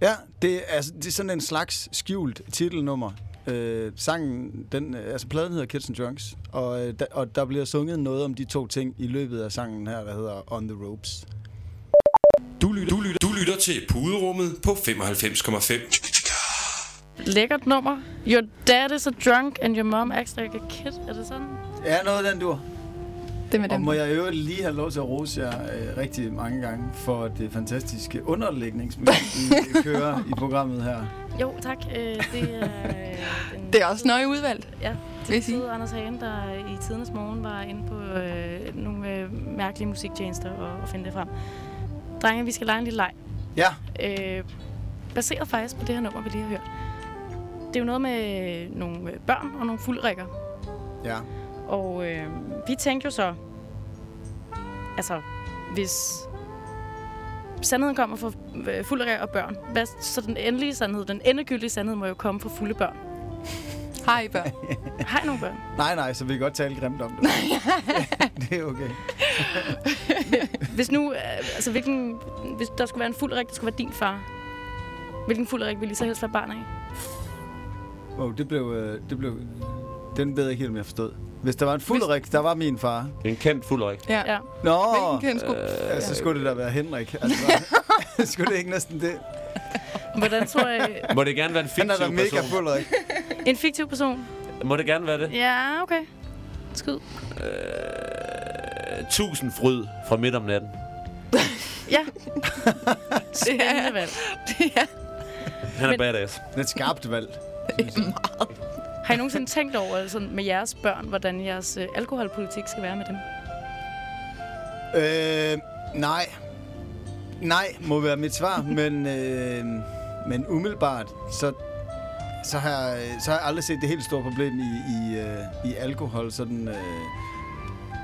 Ja, det er, altså, det er sådan en slags skjult titelnummer. Øh, sangen, den, altså pladen hedder Kids and Drunks, og, øh, der, og der bliver sunget noget om de to ting i løbet af sangen her, der hedder On the Ropes. Du lytter, du lytter, du lytter til Puderummet på 95,5. Lækkert nummer. Your dad is a drunk, and your mom acts like a kid. Er det sådan? Ja, noget af den dur. Det med Og dem. må jeg øvrigt lige have lov til at rose jer øh, rigtig mange gange for det fantastiske underlægningsmusik, I <laughs> kører i programmet her. Jo, tak. Øh, det er... Øh, <laughs> den, Det er også nøje udvalgt. Ja, det er Anders Hagen, der i tidens morgen var inde på øh, nogle øh, mærkelige musiktjenester og, og finde det frem. Drenge, vi skal lege en lille leg. Ja, Øh, baseret faktisk på det her nummer, vi lige har hørt. Det er jo noget med nogle øh, børn og nogle fuldrikker. ja. Og øh, vi tænkte jo så, altså, hvis sandheden kommer fra øh, fulde og børn, hvad, så den endelige sandhed, den endegyldige sandhed, må jo komme fra fulde børn. Har I børn? <laughs> Har I nogle børn? Nej, nej, så vi kan godt tale grimt om det. <laughs> <laughs> det er okay. Hvis nu, øh, altså hvilken, hvis der skulle være en fuld rig, der skulle være din far, hvilken fuld rig ville I så helst være barn af? Wow, det blev, øh, det blev... Den ved jeg ikke helt, om jeg forstod. Hvis der var en fulderik, der var min far. Det er en kendt fulderik. Ja. Ja. Nå, Hvilken kendt skulle... øh, så skulle det da være Henrik. Altså, <laughs> <laughs> skulle det ikke næsten det? Hvordan tror jeg... Må det gerne være en Han er da fiktiv mega person? fulderik. En fiktiv person? Må det gerne være det? Ja, okay. Skyd. Øh, tusind fryd fra midt om natten. <laughs> Ja. Spændende valg. Han er Men- badass. Det er et skarpt valg. Har I nogensinde tænkt over sådan, med jeres børn, hvordan jeres øh, alkoholpolitik skal være med dem? Øh, nej. Nej, må være mit svar, <laughs> men, øh, men umiddelbart, så, så, har jeg, så har jeg aldrig set det helt store problem i, i, øh, i alkohol, sådan øh,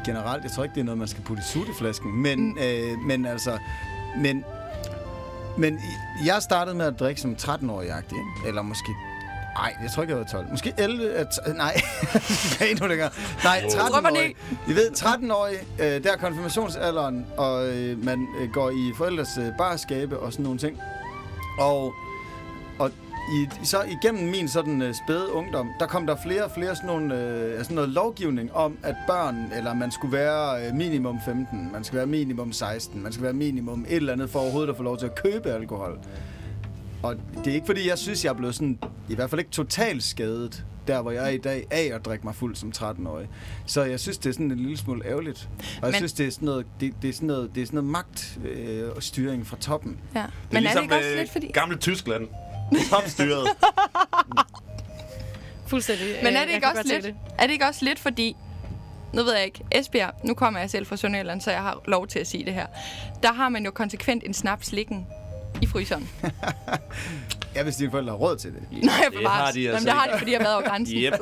generelt. Jeg tror ikke, det er noget, man skal putte i sutteflasken, men, mm. øh, men altså, men, men jeg startede med at drikke som 13-årig, ikke? eller måske Nej, jeg tror ikke, jeg var 12. Måske 11... At, nej, <laughs> hvad endnu længere. Nej, 13 Drømmer år. I ved, 13 år, øh, der er konfirmationsalderen, og øh, man øh, går i forældres øh, barskabe og sådan nogle ting. Og, og i, så igennem min sådan øh, spæde ungdom, der kom der flere og flere sådan, nogle, øh, sådan noget lovgivning om, at børn, eller man skulle være øh, minimum 15, man skal være minimum 16, man skal være minimum et eller andet for overhovedet at få lov til at købe alkohol. Og det er ikke fordi, jeg synes, jeg er blevet sådan, i hvert fald ikke totalt skadet, der hvor jeg er i dag, af at drikke mig fuld som 13-årig. Så jeg synes, det er sådan en lille smule ærgerligt. Og jeg Men- synes, det er sådan noget, det, det er sådan noget, det er sådan noget magt øh, og styring fra toppen. Ja. Det er Men er ligesom det ikke også øh, lidt fordi... gamle Tyskland. Topstyret. <laughs> Fuldstændig. Men øh, er det jeg ikke også lidt, er det ikke også lidt fordi, nu ved jeg ikke, Esbjerg, nu kommer jeg selv fra Sønderjylland, så jeg har lov til at sige det her. Der har man jo konsekvent en snaps liggende i fryseren. <laughs> Ja, hvis dine forældre har råd til det. Nej, for Det har bare. de Jamen, altså det har ikke. de, fordi jeg har været over grænsen. Hjem,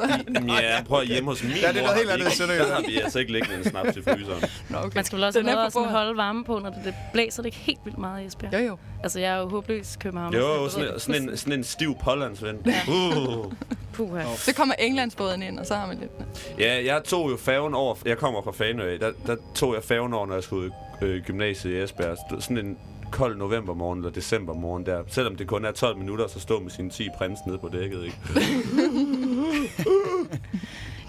ja, prøv at hjemme hos min Ja, det er noget helt andet i ikke- Sønderjylland. Der har vi altså ikke liggende en snaps i fryseren. Nå, okay. Man skal vel også have noget at sådan holde varme på, når det, det blæser det ikke helt vildt meget, Jesper. Jo, jo. Altså, jeg er jo håbløs københavn. Jo, jo, sådan, sådan, en, sådan en stiv pålandsven. Uh. Puha. Så kommer Englandsbåden ind, og så har man lidt... Ja, jeg tog jo færgen over... Jeg kommer fra Fanø. Der, der tog jeg færgen over, når jeg skulle i øh, gymnasiet i Esbjerg. Sådan en kold novembermorgen eller decembermorgen der. Selvom det kun er 12 minutter, så stod med sine 10 prins nede på dækket, ikke? <laughs>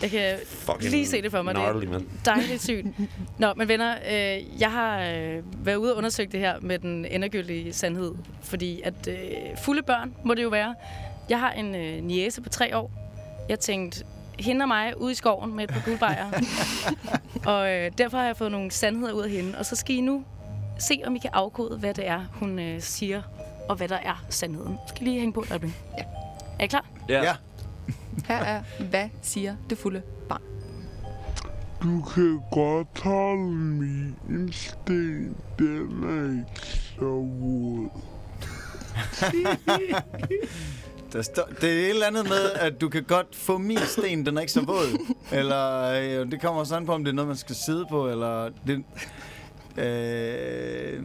Jeg kan Fucking lige se det for mig. Det er gnarly, dejligt sygt. Nå, men venner, øh, jeg har øh, været ude og undersøge det her med den endegyldige sandhed. Fordi at øh, fulde børn må det jo være. Jeg har en øh, niece på tre år. Jeg tænkte, hende og mig ude i skoven med et par guldbejer. <laughs> og øh, derfor har jeg fået nogle sandheder ud af hende. Og så skal I nu se, om I kan afkode, hvad det er, hun øh, siger, og hvad der er sandheden. Skal lige hænge på et øjeblik? Ja. Er I klar? Ja. Ja. <laughs> Her er, hvad siger det fulde barn? Du kan godt holde min sten, den er ikke så våd. <laughs> Der står, det er et eller andet med, at du kan godt få min sten, den er ikke så våd. Eller øh, det kommer sådan på, om det er noget, man skal sidde på, eller... Det, øh,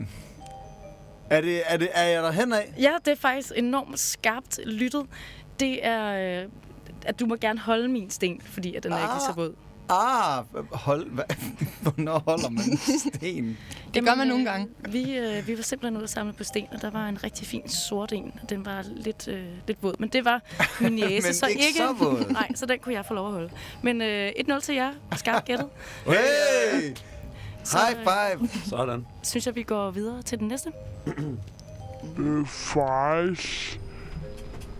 er, det, er, det, er jeg der hen af? Ja, det er faktisk enormt skarpt lyttet. Det er, øh, at du må gerne holde min sten, fordi at den er ikke så våd. Ah, hold, hvad, <laughs> hvornår holder man en sten? Det gør man nogle gange. Vi, øh, vi var simpelthen ude og samle på sten, og der var en rigtig fin sort en. og Den var lidt, øh, lidt våd, men det var <laughs> min jæse, Men så ikke ikke... så våd. Nej, så den kunne jeg få lov at holde. Men øh, 1-0 til jer. Skarpt gættet. Hey! Så, High øh, five! Sådan. Synes jeg, vi går videre til den næste. Det er faktisk...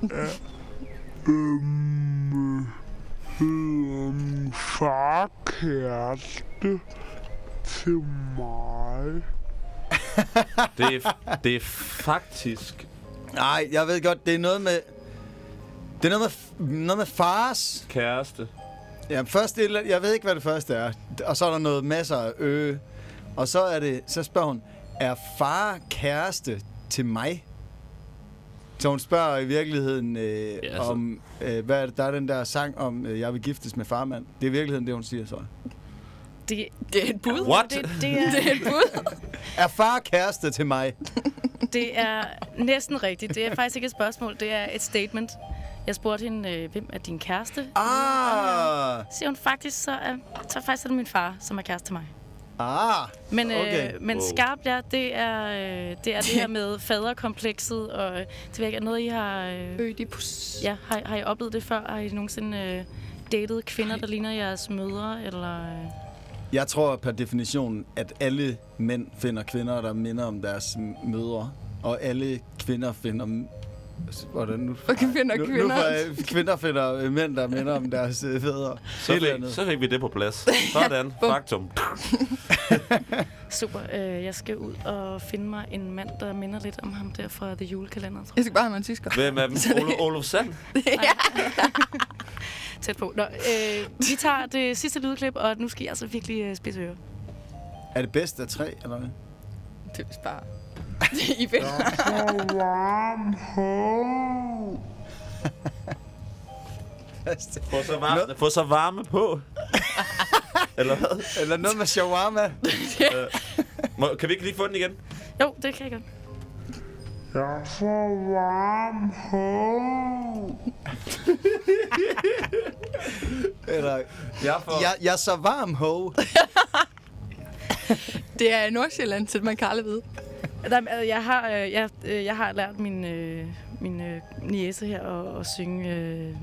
Ja, øhm, hedder min far kæreste til mig. Det er, det er faktisk... Nej, jeg ved godt, det er noget med... Det er noget med, noget med fars. Kæreste. Ja, først det, jeg ved ikke, hvad det første er. Og så er der noget masser af ø. Og så er det, så spørger hun, er far kæreste til mig? Så hun spørger i virkeligheden øh, Ja, om, øh, hvad er det, der er den der sang om, øh, jeg vil giftes med farmand. Det er i virkeligheden det, hun siger så. Det, Det er et bud. What? det, det, er, <laughs> Det er et bud. Er far kæreste til mig? det er næsten rigtigt. Det er faktisk ikke et spørgsmål, det er et statement. Jeg spurgte hende, øh, hvem er din kæreste? Ah! Så siger hun faktisk, så er, så faktisk er det min far, som er kæreste til mig. Ah! Men, Okay. øh, men Wow. skarpt, ja, det er, øh, det er det her <laughs> med faderkomplekset, og øh, det er noget, I har, øh, Ødipus. ja, har, har I oplevet det før? Har I nogensinde øh, datet kvinder, der ligner jeres mødre, eller... Øh? Jeg tror per definition, at alle mænd finder kvinder, der minder om deres mødre. Og alle kvinder finder... m- Hvordan nu? Og finder Nu, nu kvinder. får jeg, kvinder finder øh, mænd, der minder om deres øh, fædre. Så fik, så fik vi det på plads. <laughs> Sådan. Bum. Faktum. <laughs> Super, øh, jeg skal ud og finde mig en mand, der minder lidt om ham der fra The Julekalender, tror Jeg skal bare have mig en tysker. Hvem er <laughs> dem? Olof, Olof Sand? Tæt på. Nå, øh, vi tager det sidste lydklip, og nu skal jeg altså virkelig øh, spidse ører. Er det bedst af tre, eller hvad? Det er bare... I vil. Så varm hov. Få så varme, få så varme på. <laughs> Eller hvad? Eller noget med shawarma. <laughs> Må, kan vi ikke lige få den igen? Jo, det kan jeg godt. Jeg får varm hov. Eller, Jeg får... jeg, jeg er så varm, ho. <laughs> Det er Nordsjælland, så man kan aldrig vide. Men, altså, jeg, har, øh, jeg, øh, jeg har lært min, øh, min øh, niece her at, at synge øh,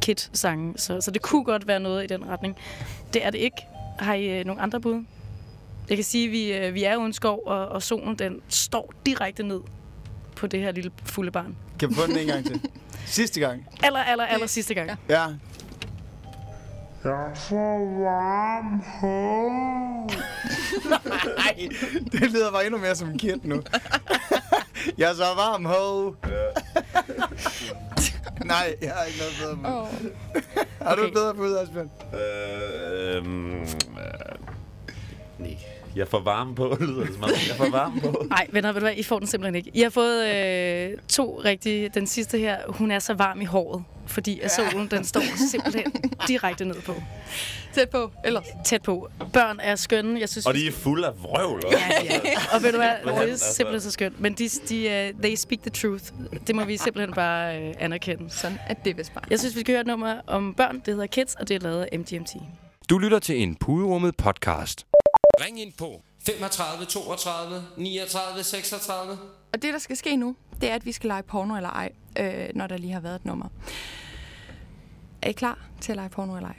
kid-sange, så, så det kunne godt være noget i den retning. Det er det ikke. Har I øh, nogle andre bud? Jeg kan sige, at vi, øh, vi er uden skov, og, og solen den står direkte ned på det her lille fulde barn. Kan vi få den en gang til? <laughs> Sidste gang. Aller, aller, aller sidste gang. Ja. Jeg får varm hov. Nej, det lyder bare endnu mere som en kid nu. jeg er så varm, ho. Nej, jeg har ikke noget bedre bud. Oh. Har du Okay. et bedre bud, Asbjørn? Øh, øhm, øh, nej. Jeg får varme på, <laughs> lyder det som om. Jeg får varme på. Nej, venner, ved du hvad, I får den simpelthen ikke. I har fået øh, to rigtige. Den sidste her, hun er så varm i håret, fordi at solen, den står simpelthen direkte ned på. Tæt på, ellers? Tæt på. Børn er skønne. Jeg synes, Og de er fulde af vrøvl. Ja, ja. Og ved du hvad, det er simpelthen så skønt. Men de, de, uh, they speak the truth. Det må vi simpelthen bare uh, anerkende. Sådan er det vist bare. Jeg synes, vi skal høre et nummer om børn. Det hedder Kids, og det er lavet af MGMT. Du lytter til en puderummet podcast. Ring ind på 35 32 39 36. Og det, der skal ske nu, det er, at vi skal lege porno eller ej, øh, når der lige har været et nummer. Er I klar til at lege porno eller ej?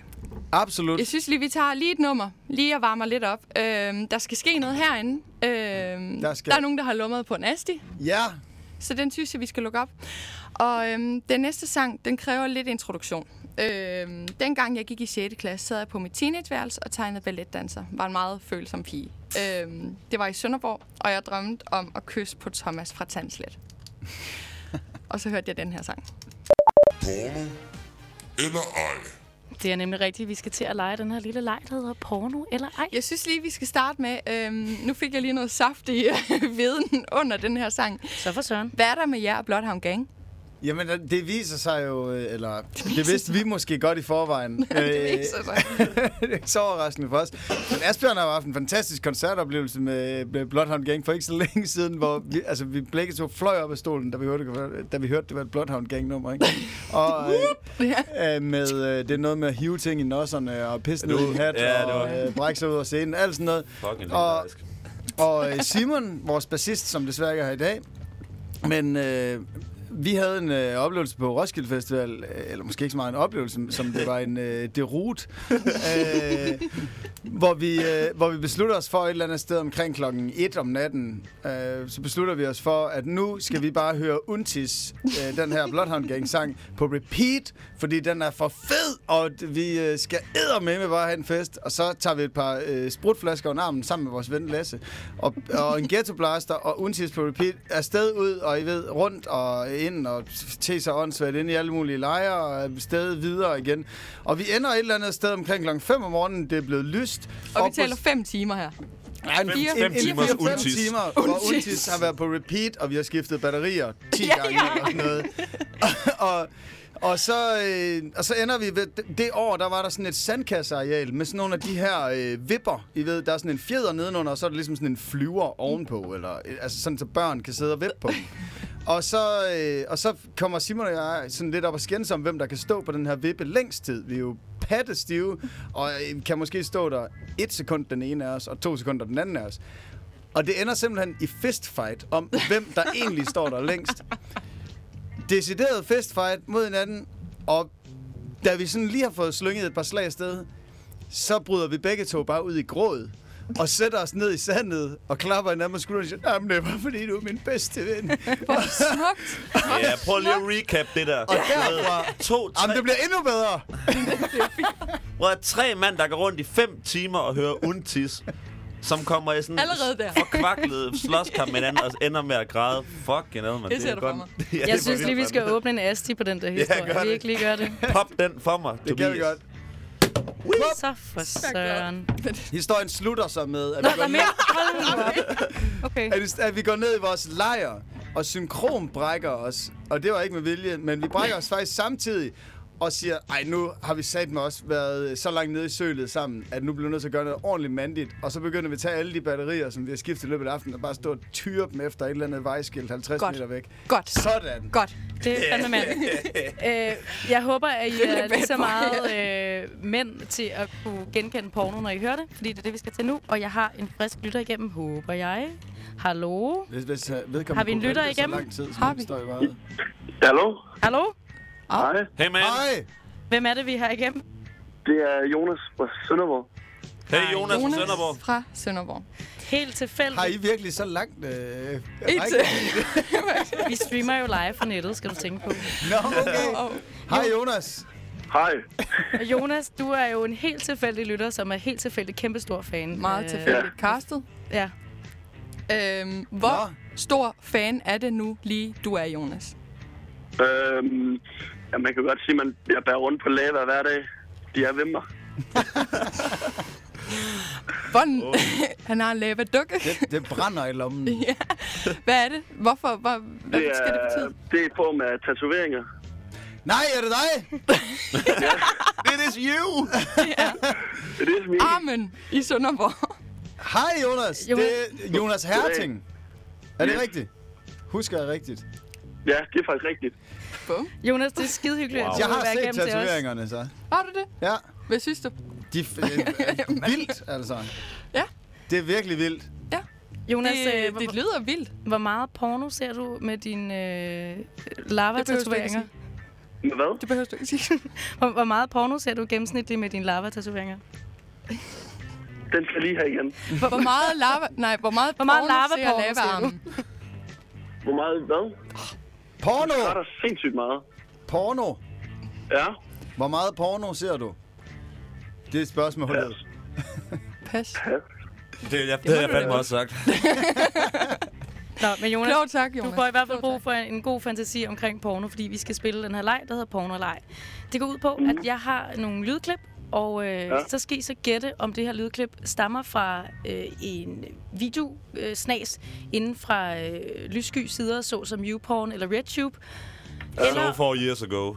Absolut. Jeg synes lige, vi tager lige et nummer, lige at varme lidt op. Øh, der skal ske noget herinde. Øh, der, skal- der er nogen, der har lummet på en asti. Ja. Så den synes jeg, vi skal lukke op. Og øhm, den næste sang, den kræver lidt introduktion. Øhm, dengang jeg gik i 6. klasse, sad jeg på mit teenageværelse og tegnede balletdanser. Var en meget følsom pige. Øhm, det var i Sønderborg, og jeg drømte om at kysse på Thomas fra Tandslet. <laughs> og så hørte jeg den her sang. Porno eller ej? Det er nemlig rigtigt. Vi skal til at lege den her lille leg, der hedder porno eller ej. Jeg synes lige, vi skal starte med... Øhm, nu fik jeg lige noget saftig <laughs> viden under den her sang. Så for søren. Hvad er der med jer og Bloodhound Gang? Jamen, det viser sig jo, øh, eller <laughs> det vidste vi måske godt i forvejen. <laughs> det viser sig. <laughs> det er så overraskende for os. Men Asbjørn har jo haft en fantastisk koncertoplevelse med, Bloodhound Gang for ikke så længe siden, hvor vi, altså, vi begge to fløj op af stolen, da vi hørte, da vi hørte det var et Bloodhound Gang-nummer. Ikke? Og øh, øh, med, øh, det er noget med at hive ting i nosserne og pisse ned i hat Ja, og øh, brække sig ud af scenen, alt sådan noget. Fucking Og, og øh, Simon, vores bassist, som desværre ikke er her i dag, men øh, vi havde en øh, oplevelse på Roskilde Festival, øh, eller måske ikke så meget en oplevelse, som det var en øh, derut, øh, hvor, vi, øh, hvor vi beslutter os for et eller andet sted omkring klokken 1 om natten, øh, så beslutter vi os for, at nu skal vi bare høre Untis, øh, den her Bloodhound Gang sang, på repeat, fordi den er for fed, og vi øh, skal med med bare have en fest, og så tager vi et par øh, sprutflasker under armen sammen med vores ven Lasse, og, og en ghetto blaster, og Untis på repeat, afsted ud, og I ved, rundt og ind, og til sig åndssvagt ind i alle mulige lejre, og afsted videre igen. Og vi ender et eller andet sted omkring klokken 5 om morgenen, det er blevet lyst. Og vi taler fem timer her. Ja, en, Fire- en, en, fem en, timers fire, fem Untis. timer, hvor. Untis har været på repeat, og vi har skiftet batterier 10 Ja, gange ja. eller sådan noget. <laughs> og, og, og, så, øh, og så ender vi ved, det- år, der var der sådan et sandkasseareal med sådan nogle af de her øh, vipper. I ved, der er sådan en fjeder nedenunder, og så er der ligesom sådan en flyver ovenpå, eller, øh, altså sådan, så børn kan sidde og vippe på dem. Og så, øh, og så kommer Simon og jeg sådan lidt op og skændes om, hvem der kan stå på den her vippe længst tid. Vi er jo pattestive, og øh, kan måske stå der et sekund den ene af os, og to sekunder den anden af os. Og det ender simpelthen i fistfight om, hvem der egentlig står der længst. Decideret fistfight mod hinanden, og da vi sådan lige har fået slynget et par slag afsted, så bryder vi begge to bare ud i gråd og sætter os ned i sandet og klapper hinanden på skulderen og siger, jamen det var fordi du er min bedste ven. Hvor smukt. Ja, prøv lige at recap det der. Og derfra, To, tre, jamen det bliver endnu bedre. <laughs> Hvor er tre mand, der går rundt i fem timer og hører untis, som kommer i sådan Allerede der. forkvaklet <laughs> slåskamp med hinanden og ender med at græde. Fuck, you know, man. Det ser er du for godt. mig. <laughs> Ja, det Jeg synes lige, vi skal åbne en asti på den der historie. gør Ja, vi det. ikke lige gøre det? <laughs> Pop den for mig, Det kan vi godt. Så for søren. Historien slutter så med, at Nå, vi, går ned. Okay. at, at vi går ned i vores lejr og synkron brækker os. Og det var ikke med vilje, men vi brækker os faktisk samtidig og siger, ej, nu har vi sat med os været så langt nede i sølet sammen, at nu bliver vi nødt til at gøre noget ordentligt mandigt. Og så begynder vi at tage alle de batterier, som vi har skiftet i løbet af aftenen, og bare stå og tyre dem efter et eller andet vejskilt 50 Godt. meter væk. Godt. Sådan. Godt. Det er fandme mand. <laughs> øh, jeg håber, at I er lige så meget øh, mænd til at kunne genkende porno, når I hører det. Fordi det er det, vi skal til nu. Og jeg har en frisk lytter igennem, håber jeg. Hallo? Hvis, hvis uh, vedkommende Har vi en lytter igennem? lang tid, Har vi? står i. Hallo? Hallo? Hej. Hey man. Hej! Hvem er det, vi har igennem? Det er Jonas fra Sønderborg. Hey Jonas fra Jonas Sønderborg. fra Sønderborg. Helt tilfældigt. Har I virkelig så langt øh, Ikke? <laughs> Vi streamer jo live fra nettet, skal du tænke på. Nå, okay. Hej Jonas. Hej. <laughs> Jonas, du er jo en helt tilfældig lytter, som er helt tilfældig kæmpestor fan. Meget Øh, tilfældigt castet. Ja. Øhm, hvor Nå. stor fan er det nu lige, du er, Jonas? Øhm, ja, man kan godt sige, at man, jeg bærer rundt på lava hver dag. De er ved mig. <laughs> Hvordan? <laughs> han har en lava-dukke. Det, det brænder i lommen. <laughs> ja. Hvad er det? Hvorfor? Hvad, hvad Det skal det er, betyde? det er i form af tatoveringer. Nej, er det dig? It is you! It is me. Armen i Sønderborg. Hej Jonas, Jonas. det er Jonas Herting. Er det Yes. rigtigt? Husker jeg rigtigt? Ja, det er faktisk rigtigt. Bum. Jonas, det er skide hyggeligt, Wow. at Jeg du har set igennem til os. tatoveringerne, så. Har du det? Ja, Hvad synes du? de er f- øh, <laughs> vildt, altså. Ja. Det er virkelig vildt. Jonas, det, øh, det hvor, lyder vildt. hvor meget porno ser du med dine øh, lava-tatoveringer? Med hvad? Det behøver du ikke sige. <laughs> Hvor, hvor meget porno ser du gennemsnitligt med dine lava-tatoveringer? Den skal lige have igen. Hvor meget lava... Nej, hvor meget, Hvor meget porno ser lava-porno ser lavaarmen? Hvor meget hvad? Porno! Der er der sindssygt meget. Porno! Ja. Hvor meget porno ser du? Det er spørgsmålet. Pas. Det, jeg, det, må havde jeg du fandme også sagt. <laughs> Nå, men Jonas, Klogt tak, du Jonas. får i hvert fald brug for en, en god fantasi omkring porno, fordi vi skal spille den her leg, der hedder porno leg. Det går ud på, at jeg har nogle lydklip, og øh, ja. så skal I så gætte, om det her lydklip stammer fra øh, en videosnas inden fra øh, lyssky sider, såsom YouPorn eller RedTube. So four years ago.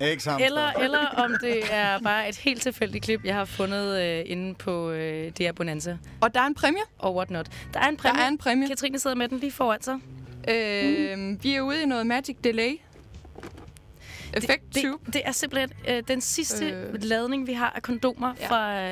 Ikke samstang. Eller, eller om det er bare et helt tilfældigt klip, jeg har fundet øh, inde på øh, DR Bonanza. Og der er en præmie? Og whatnot. Der er en præmie. Der er en præmie. Katrine sidder med den lige foran sig. Øh, vi er ude i noget Magic Delay. Effekt det, tube. det, det er simpelthen øh, den sidste Øh. øh. ladning, vi har af kondomer Ja. ja. fra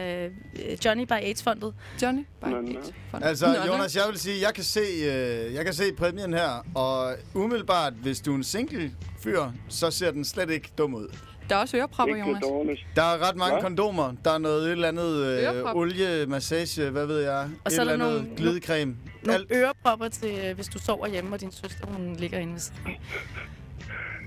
øh, Johnny by AIDS-fondet. Johnny, bare Nå, nå. et fond. Altså. Jonas, jeg vil sige, jeg kan se, øh, jeg kan se præmien her, og umiddelbart, hvis du er en single fyr, så ser den slet ikke dum ud. Der er også ørepropper, Jonas. dårligt. Der er ret mange Hvad? kondomer. Der er noget et eller andet øh, olie, massage, hvad ved jeg. Og et så er eller der andet nogle- glidecreme. Nogle Alt. ørepropper til, øh, hvis du sover hjemme, og din søster hun ligger inde ved siden.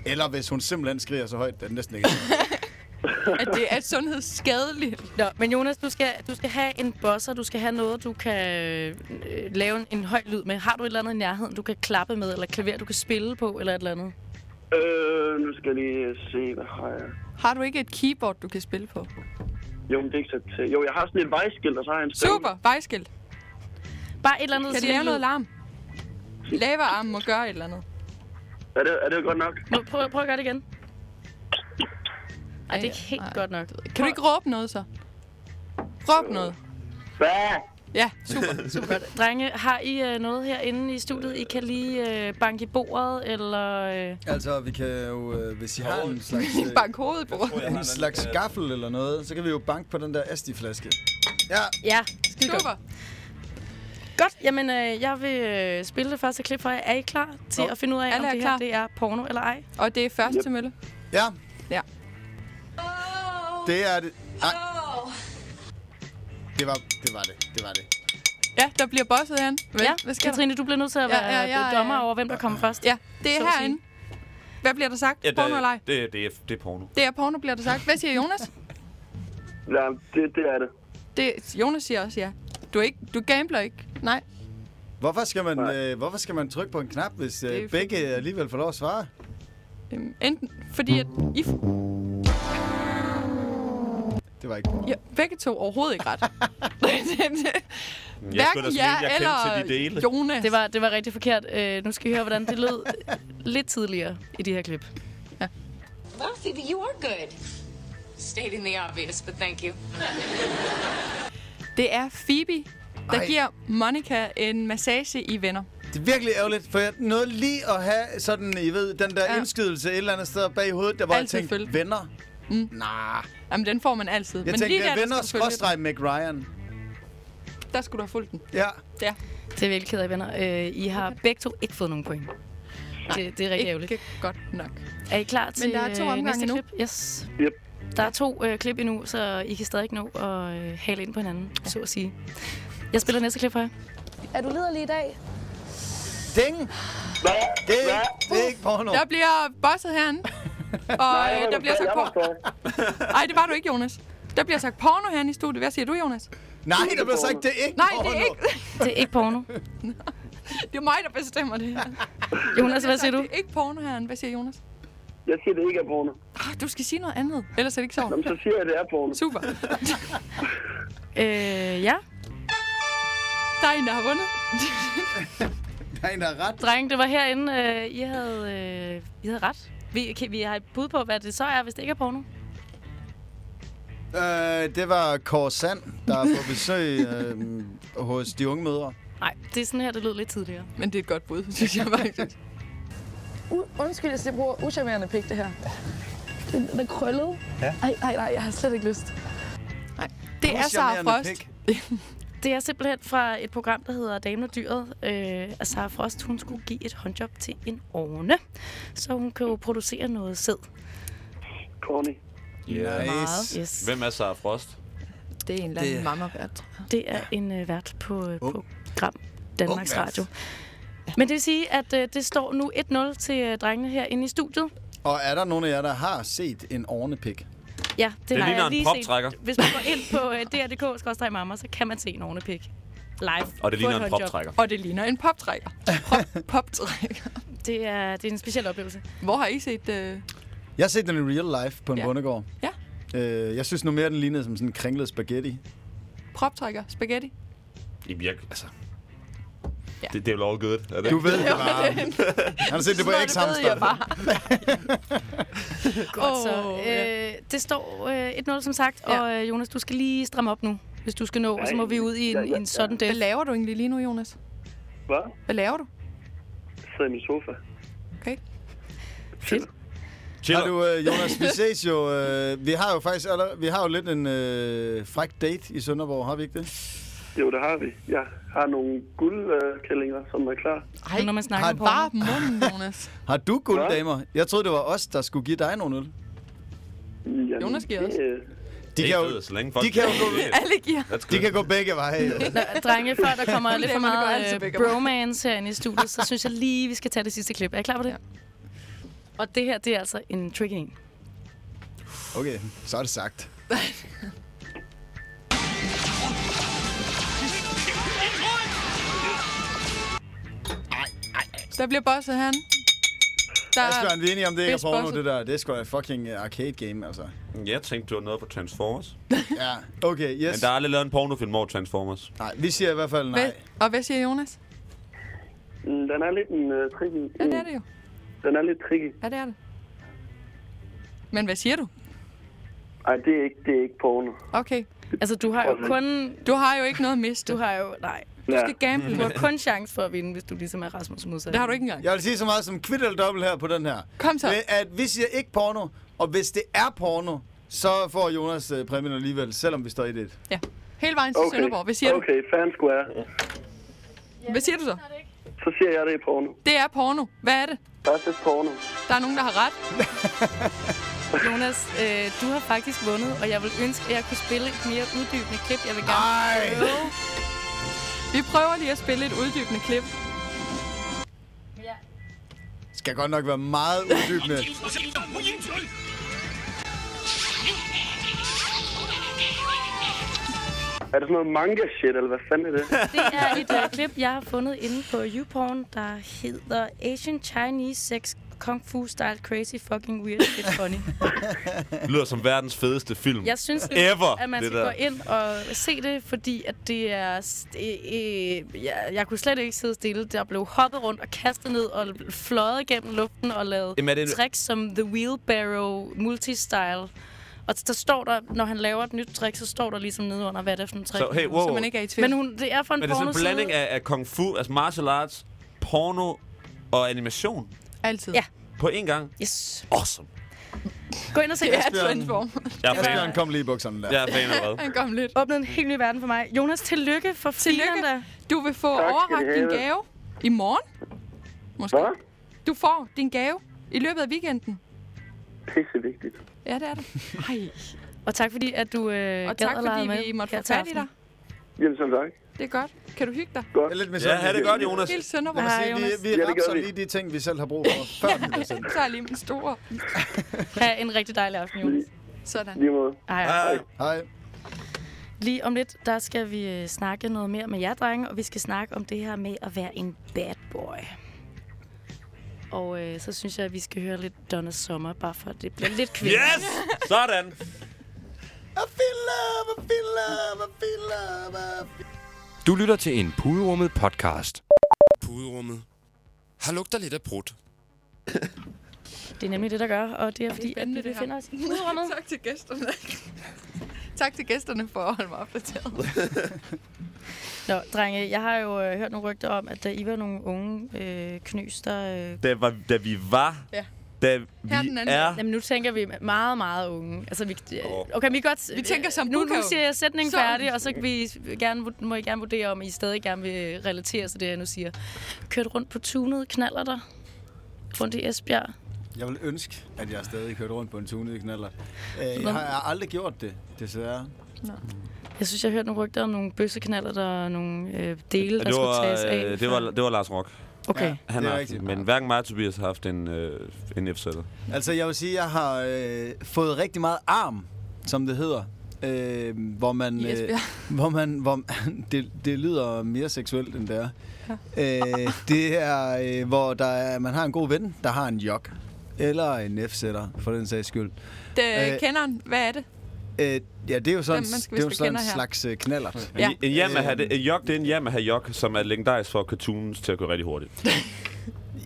Eller hvis hun simpelthen skriger så højt, at den næsten ikke <laughs> At det er sundhedsskadeligt. Nå, men Jonas, du skal, du skal have en bosser, du skal have noget, du kan øh, lave en, en høj lyd med. Har du et eller andet i nærheden, du kan klappe med, eller klaver, du kan spille på, eller et eller andet? Øh, nu skal jeg lige se, hvad har jeg? Har du ikke et keyboard, du kan spille på? Jo, men det er ikke så til. Jo, jeg har sådan et vejskilt, og så har jeg en stemme. Super, vejskilt. Bare et eller andet, Kan du lave noget larm? Lavaarmen må gøre et eller andet. Er det, er det godt nok? Må, prøv, prøv at gøre det igen. Ej, det er ikke helt nej. godt nok. Kan du ikke råbe noget så? Råb noget. Hvad? Ja, super. <laughs> Super godt. Drenge, har I øh, noget herinde i studiet, I kan lige øh, banke i bordet, eller... Øh, Altså, vi kan jo, øh, hvis I har en slags, øh, Bank hovedet på. en slags gaffel eller noget, så kan vi jo banke på den der Asti-flaske. Ja, ja, skide. Super. Godt, jamen øh, jeg vil øh, spille det første klip for jer. Er I klar til Nå. at finde ud af, Alle om er det klar. her det er porno eller ej? Og det er først Yep. til mølle. ja. Ja. Det er det. Nej. Det var, det var det. Det var det. Ja, der bliver bosset herinde. Hvad, ja, hvad sker Katrine, du bliver nødt til at være ja, ja, ja, ja, dommer ja. over, hvem der kommer først. der? Ja, det er herinde. Hvad bliver der sagt? Ja, porno eller ej? det, det, er, det er porno. Det er porno, bliver der sagt. Hvad siger Jonas? Ja, det, det er det. Det, Jonas siger også ja. Du, er ikke, du gambler ikke. Nej. Hvorfor skal man, Nej. øh, hvorfor skal man trykke på en knap, hvis øh, begge alligevel får lov at svare? Øhm, enten fordi, at I, Det var ikke porno. ja, begge to overhovedet ikke ret. <laughs> <laughs> Jeg Hverken jeg kendte til de eller dele. Jonas. Det var, det var rigtig forkert. Øh, nu skal vi høre, hvordan det lød <laughs> lidt tidligere i de her klip. Well, Phoebe, you are good. Stating the obvious, but thank you. Det er Phoebe, der Ej. giver Monica en massage i venner. Det er virkelig ærgerligt, for jeg nåede lige at have sådan, I ved, den der Ja. indskydelse et eller andet sted bag hovedet, der var jeg tænkte, følge. venner? Mm. Nah. Jamen, den får man altid. Jeg Men tænkte, lige det der, er venner, skråstreg Meg Ryan. lidt. der skulle du have fulgt den. Ja. Ja. Det er virkelig ked af, venner. Øh, I har begge to ikke fået nogen point. Det, det er rigtig ærgerligt. Ikke godt nok. Er I klar til der er to øh, omgange næste endnu. klip? Yes. Yep. Der er to øh, klip endnu, så I kan stadig nå at øh, hale ind på hinanden, ja. så at sige. Jeg spiller næste klip for jer. Er du liderlig i dag? Ding! Hvad? Det er, ikke, det er ikke porno. Der bliver bosset herinde. <laughs> Og Nej, øh, der bliver sagt jeg porno. Nej, <laughs> det var du ikke, Jonas. Der bliver sagt porno herinde i studiet. Hvad siger du, Jonas? Nej, der blev sagt, det er ikke Nej, porno. det er ikke. <laughs> Det er ikke porno. Det er mig, der bestemmer det her. Jonas, hvad siger du? Det er ikke porno herinde. Hvad siger Jonas? Jeg siger, det ikke er porno. Ah, du skal sige noget andet. Ellers er det ikke Jamen, sjovt. så siger jeg, det er porno. Super. Øh, ja. Der er en, der har vundet. <laughs> Der er en, der har ret. Dreng, det var herinde. Øh, I, havde, øh, I havde ret. Vi, okay, vi har et bud på, hvad det så er, hvis det ikke er porno. Øh, det var Kåre Sand, der er på besøg øh, hos de unge mødre. Nej, det er sådan her, det lød lidt tidligere. Men det er et godt bud, synes jeg faktisk. U- undskyld, hvis jeg bruger uschammerende pik, det her. Den, den er krøllet. Ja. Ej, ej, nej, jeg har slet ikke lyst. Nej, det er Sara Uschammerende Frost. <laughs> Det er simpelthen fra et program, der hedder Damen og Dyret. Øh, at Sara Frost, hun skulle give et håndjob til en orne, så hun kan jo producere noget sæd. Corny. Meget. Yes. Hvem er Sara Frost? Det er en eller Det anden mamma vært. Det er en øh, vært på øh, program Danmarks Ung vært. Radio. Men det vil sige, at øh, det står nu 1-0 til øh, drengene herinde i studiet. Og er der nogen af jer, der har set en ornepik? Ja, det, Det har jeg en lige poptrækker. set. Hvis man går ind på uh, drdk mamma, så kan man se en ornepik live. Og det ligner en poptrækker. Og det ligner en poptrækker. Pop, <laughs> poptrækker. Det er, det er en speciel oplevelse. Hvor har I set... Øh... Jeg har set den i real life på en Ja. bondegård. Ja. Øh, jeg synes nu mere, den lignede som sådan en kringlet spaghetti. Proptrækker? Spaghetti? I virke, altså... Ja. Det, det er jo all good. Er det? Du ved det bare. Han har set det på Sådan <laughs> <laughs> Godt så. Åh, Øh, det står øh, 1-0 som sagt, og øh, Jonas, du skal lige stramme op nu, hvis du skal nå, og så må vi ud i en, en sådan Hvad del. laver du egentlig lige nu, Jonas? Hvad? Hvad laver du? Jeg sidder i min sofa. Okay. Fedt. Har du, øh, Jonas, vi ses jo... Øh, vi har jo faktisk aller, vi har jo lidt en øh, fræk date i Sønderborg, har vi ikke det? Jo, det har vi. Jeg har nogle guldkællinger, som er klar. Ej, når man snakker har om Bare munden, Jonas. Har du gulddamer? Jeg troede, det var os, der skulle give dig nogle øl. Jamen, Jonas giver det, også. øh, De Det kan er jo, så længe folk de kan jo gå. Alle giver. De kan gå begge veje. <laughs> Nå, drenge, før der kommer <laughs> lidt for meget øh, bromance herinde i studiet, så synes jeg lige, vi skal tage det sidste klip. Er I klar på det? Ja. Og det her, det er altså en tricky en. Okay, så er det sagt. <laughs> Der bliver bosset han. Der Asbjørn, vi er enige om, det ikke er porno, bosset. det der. Det er sgu fucking uh, arcade game, altså. Jeg tænkte, du var noget på Transformers. <laughs> Ja, okay, yes. Men der er aldrig lavet en pornofilm over Transformers. Nej, vi siger i hvert fald nej. Hvad, og hvad siger Jonas? mm, den er lidt en uh, tricky. Ja, det er det jo. Den er lidt tricky. Ja, det er det. Men hvad siger du? Nej, det er ikke, det er ikke porno. Okay. Altså, du har jo kun... Du har jo ikke noget at miste. Du har jo... Nej. Du skal gamble. Du har kun chance for at vinde, hvis du ligesom er Rasmus modsat. Det har du ikke engang. Jeg vil sige så meget som kvit eller dobbelt her på den her. Kom så. Ved At vi siger ikke porno, og hvis det er porno, så får Jonas uh, præmien alligevel, selvom vi står i det. Ja. Hele vejen til Okay, Sønderborg. Hvad siger du? okay, and square. Hvad siger du så? Så siger jeg, det er porno. Det er porno. Hvad er det? Der er det porno. Der er nogen, der har ret. <laughs> Jonas, øh, du har faktisk vundet, og jeg vil ønske, at jeg kunne spille et mere uddybende klip. Jeg vil gerne Ej. prøve. Vi prøver lige at spille et uddybende klip. Skal godt nok være meget uddybende. Er det sådan noget manga shit, eller hvad fanden er det? <laughs> Det er et øh, klip, jeg har fundet inde på YouPorn, der hedder Asian Chinese Sex Kung Fu Style Crazy Fucking Weird Shit Funny. Det lyder som verdens fedeste film. Jeg synes, Ever, at man det skal der. gå ind og se det, fordi at det er... st- Øh, øh, jeg, jeg kunne slet ikke sidde stille. Der blev hoppet rundt og kastet ned og fløjet gennem luften og lavet Jamen, det- tricks som The Wheelbarrow Multistyle. Og der står der, når han laver et nyt trick, så står der ligesom nede under, hvad det er for en trick. Så, hey, wow. Så man ikke er i tvivl. Men hun, det er for en Men det er sådan en blanding af, af kung fu, altså martial arts, porno og animation Altid. Ja. på én gang. Yes. Awesome. Gå ind og se Det er det. Transform. Jeg er fan. Asbjørn, kom lige i bukserne der. Jeg er fan allerede. Han kom lidt. Åbnede en helt ny verden for mig. Jonas, tillykke for Tillykke. Du vil få Tak din gave i morgen. Måske. Hvad? Du får din gave i løbet af weekenden. Pisse vigtigt. Ja, det er det. <laughs> Ej. Og tak fordi, at du øh, Og tak fordi med vi måtte få fat i dig. Jamen, som tak. Det er godt. Kan du hygge dig? Jeg er lidt Ja, misundelig. ha' det godt, Jonas. Helt Sønderborg. Sige, Jonas. vi, Ja, vi det gør rapser vi. lige de ting, vi selv har brug for, <laughs> før vi bliver sendt. Så er lige min store. <laughs> Ha' en rigtig dejlig aften, Jonas. Sådan. Lige måde. Hej. Hej. Hej. Lige om lidt, der skal vi øh, snakke noget mere med jer, drenge, og vi skal snakke om det her med at være en bad boy. Og øh, så synes jeg, at vi skal høre lidt Donna Summer, bare for at det bliver lidt kvinder. Yes! Sådan. I feel love, I feel love, I feel love, I feel... Du lytter til en Puderummet podcast. Puderummet har lugter lidt af brudt. <laughs> Det er nemlig det, der gør, og det er fordi, at vi det befinder os i puderummet. <laughs> tak til gæsterne. tak til gæsterne for at holde mig opdateret. <laughs> <laughs> Nå, drenge, jeg har jo øh, hørt nogle rygter om, at da I var nogle unge øh, knys, der... Øh, Da, var, da vi var, Ja. da Her vi den anden. er... Jamen, nu tænker vi meget, meget unge. Altså, vi, okay, vi kan godt... Vi tænker som nu, nu siger jeg sætningen Sådan. færdig, og så kan vi gerne, må I gerne vurdere, om I stadig gerne vil relatere til det, jeg nu siger. Kørt rundt på tunet knaller der rundt i Esbjerg. Jeg vil ønske, at jeg stadig kørte rundt på en tunet knaller. Øh, jeg har aldrig gjort det, desværre. Jeg synes, jeg har hørt nogle rygter om nogle bøsseknaller, der er nogle øh, dele, der Det skulle var, tages af. øh, det, var, det var Lars Rock. Okay. Ja, Han det er har rigtigt. men hverken mig og Tobias har haft en, øh, en f Altså, jeg vil sige, at jeg har øh, fået rigtig meget arm, som det hedder. Øh, hvor man, øh, <laughs> hvor man, hvor <laughs> det, det lyder mere seksuelt, end det er. Øh, det er, øh, hvor der er, man har en god ven, der har en jog. Eller en F-sætter, for den sags skyld. Det, Øh, kenderen, hvad er det? Øh, ja, det er jo sådan, skal- det er jo sådan en kender her? slags øh, knaller. Ja. En, en Yamaha, det, en jog, det er en Yamaha jog, som er legendarisk for cartoons til at gå rigtig hurtigt. <laughs>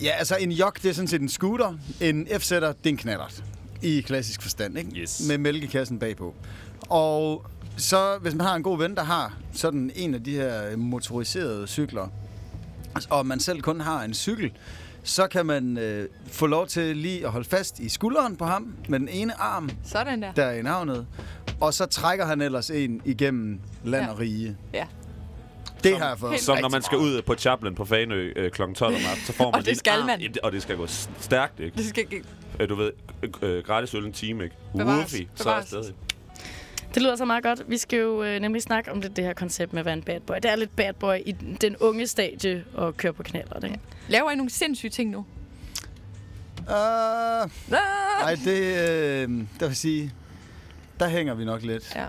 Ja, altså en jog, det er sådan set en scooter. En F-sætter, det er en knallert. I klassisk forstand, ikke? Yes. Med mælkekassen bagpå. Og så, hvis man har en god ven, der har sådan en af de her motoriserede cykler, og man selv kun har en cykel, så kan man øh, få lov til lige at holde fast i skulderen på ham med den ene arm, Sådan der. der er i navnet, og så trækker han ellers en igennem land Ja. og rige. Ja. Det har jeg fået. Som når man skal ud på Chaplin på Fanø øh, kl. 12 om aftenen, så får <laughs> man Og det skal arm, man. i- Og det skal gå stærkt, ikke? Det skal Øh, Du ved, øh, gratis øl en time, ikke? Woofi, så er det stadig. Det lyder så meget godt. Vi skal jo øh, nemlig snakke om det, det her koncept med at være en bad boy. Det er lidt bad boy i den unge stadie at køre på knaller. Det. Laver I nogle sindssyge ting nu? Uh, nej, det, øh, der vil sige, der hænger vi nok lidt. Ja.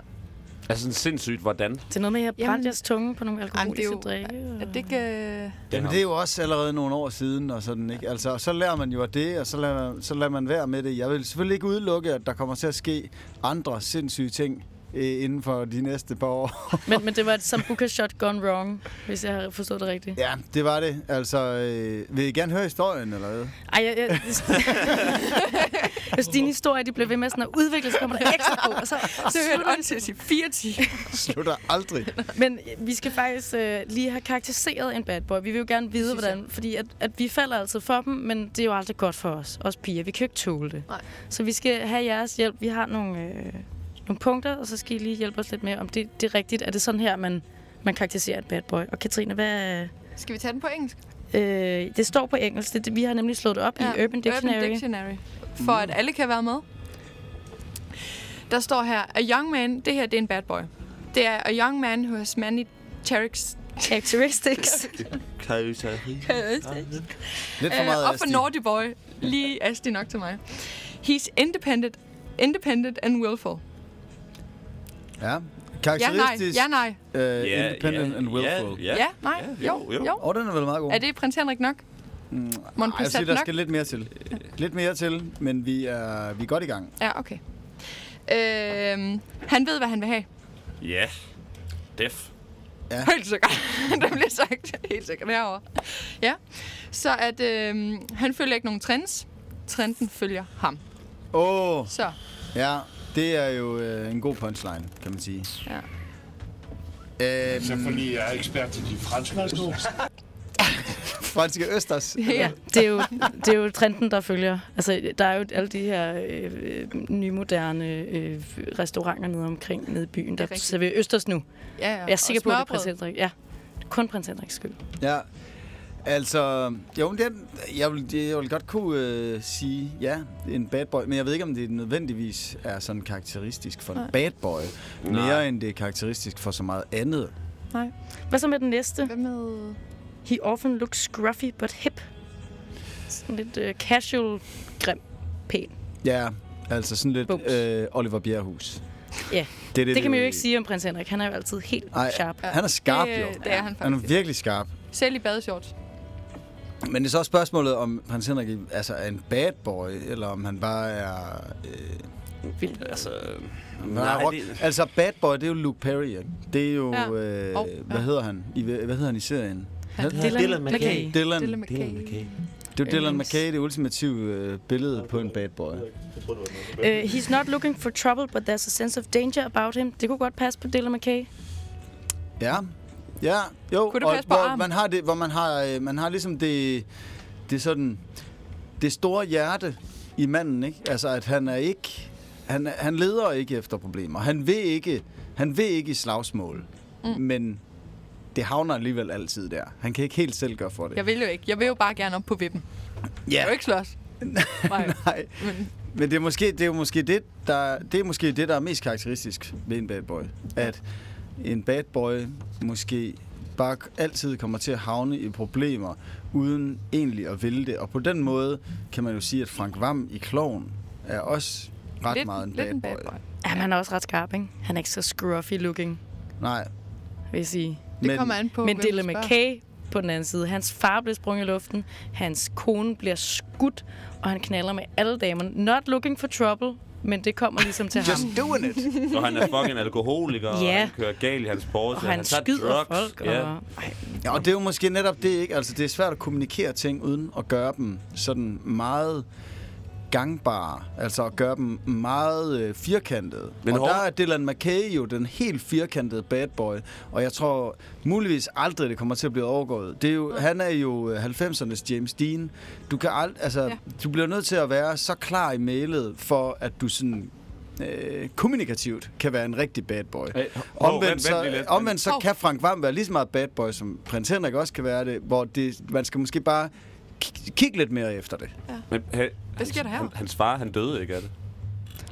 Altså sådan sindssygt, hvordan? Det er noget med, at jeg har brændt jeres tunge på nogle alkoholiske Jamen, det er jo- drikke. Er det ikke... Jamen, det er jo også allerede nogle år siden, og sådan, ikke? Altså, så lærer man jo af det, og så lader, man, så lader man være med det. Jeg vil selvfølgelig ikke udelukke, at der kommer til at ske andre sindssyge ting øh, inden for de næste par år. <laughs> Men, men det var et sambuca shot gone wrong, hvis jeg har forstået det rigtigt. ja, det var det. Altså, øh, vil I gerne høre historien, eller hvad? Ej, jeg, jeg, hvis <laughs> dine historier de bliver ved med sådan at udvikle, så kommer der ekstra på. Og så, Så hørte jeg til at sige 4 10. <laughs> Slutter aldrig. Men vi skal faktisk øh, lige have karakteriseret en bad boy. Vi vil jo gerne vide, hvordan... Fordi at, at vi falder altid for dem, men det er jo aldrig godt for os. Os piger. Vi kan jo ikke tåle det. Nej. Så vi skal have jeres hjælp. Vi har nogle, øh, nogle punkter, og så skal I lige hjælpe os lidt med, om det, det er rigtigt. Er det sådan her, man, man karakteriserer et bad boy? Og Katrine, hvad... Skal vi tage den på engelsk? Øh, det står på engelsk. Det, det, vi har nemlig slået det op ja, i Urban Dictionary. Urban Dictionary. For at alle kan være med. Der står her, a young man, det her det er en bad boy. Det er a young man who has many characteristics. Characteristics. <laughs> Lidt for meget Øh, og for naughty boy. Lige Asti nok til mig. He's independent, independent and willful. Ja. Ja, nej. Karakteristisk. Ja, nej. Uh, Ja, independent ja, and willful. ja, Ja, nej. Jo, jo. jo. Og den er vel meget god. Er det prins Henrik nok? Mm, Mon Ej, jeg siger, der nok? skal lidt mere til. Lidt mere til, men vi er, vi er godt i gang. Ja, okay. Øhm, han ved, hvad han vil have. Ja. Def. Ja. Helt sikkert. <laughs> det bliver sagt helt sikkert herovre. Ja. Så at øhm, han følger ikke nogen trends. Trenden følger ham. Åh, oh, Så, ja, det er jo øh, en god punchline, kan man sige. ja. Øhm, Så fordi jeg er ekspert til de franske <laughs> franske Østers. Ja, det er, jo, det er jo trenden, der følger. Altså, der er jo alle de her øh, nymoderne øh, restauranter nede omkring nede i byen, der serverer østers nu. Ja, ja. Jeg er sikker Og på, at det er prins Henrik. Ja, kun prins Henriks skyld. Ja, altså, jo, det, er- jeg, vil, jeg vil godt kunne øh, sige, ja, det er en bad boy, men jeg ved ikke, om det nødvendigvis er sådan karakteristisk for en Nej. bad boy, mere Nej. end det er karakteristisk for så meget andet. Nej. Hvad så med den næste? Hvad med... He often looks scruffy but hip. Sådan lidt øh, casual, grim, pæn. Ja, altså sådan lidt Bums. øh, Oliver Bjerrehus. Ja, Det, er det, det kan man jo ikke sige om prins Henrik. Han er jo altid helt Ej, sharp. han er skarp det, jo. Det er han Han er faktisk. virkelig skarp. Selv i badeshorts. Men det er så også spørgsmålet, om prins Henrik altså, er en bad boy, eller om han bare er øh, Vildt. Altså... Nej, rock, det- altså Bad Boy, det er jo Luke Perry. ikke? Det er jo, Ja. øh, Hov, hvad ja. hedder han? I, hvad hedder han i serien? Han- Dylan Dylan McKay. Dylan. Dylan Dylan. McKay. Dylan McKay. Det er jo Dylan. McKay, det ultimative øh, billede på en bad boy. Uh, he's not looking for trouble, but there's a sense of danger about him. Det kunne godt passe på Dylan McKay. Ja, ja, jo. Kunne det og passe på hvor armen? man har det, hvor man har, øh, man har ligesom det, det sådan, det store hjerte i manden, ikke? Altså, at han er ikke, han, han leder ikke efter problemer. Han vil ikke, han vil ikke i slagsmål. Mm. Men det havner alligevel altid der. Han kan ikke helt selv gøre for det. Jeg vil jo ikke. Jeg vil jo bare gerne op på vippen. Ja. Jeg vil jo ikke slås. <laughs> Nej. Nej. Men, Men det er måske det er måske det der det er måske det der er mest karakteristisk ved en bad boy, at en bad boy måske bare altid kommer til at havne i problemer uden egentlig at ville det. Og på den måde kan man jo sige at Frank Vam i Kloven er også ret Lidt- meget en bad, en boy. bad boy. Ja, men han er også ret skarp, ikke? Han er ikke så scruffy looking, Nej. vil jeg sige. Det Men- kommer an på, Men spørger. McKay på den anden side. Hans far bliver sprunget i luften. Hans kone bliver skudt, og han knaller med alle damerne. Not looking for trouble, men det kommer ligesom til ham. doing it. <laughs> Og han er fucking alkoholiker, og Ja. han kører galt i hans Porsche. Og han tager skyder drugs. folk, Ja. og- Ja, og det er jo måske netop det, ikke? Altså, det er svært at kommunikere ting, uden at gøre dem sådan meget gangbare. Altså at gøre dem meget øh, firkantede. Men og hov- der er Dylan McKay jo den helt firkantede bad boy. Og jeg tror muligvis aldrig, det kommer til at blive overgået. Det er jo, han er jo øh, 90'ernes James Dean. Du, kan ald- altså, ja. du bliver nødt til at være så klar i mailet, for at du sådan øh, kommunikativt kan være en rigtig bad boy. Hey, hov, omvendt, vent- så, vent lidt. omvendt så Hov. kan Frank Vam være lige så meget bad boy, som prins Henrik også kan være det, hvor det, man skal måske bare kigge lidt mere efter det. Men, hey, Hvad sker der her? Han, hans far, han døde ikke af det.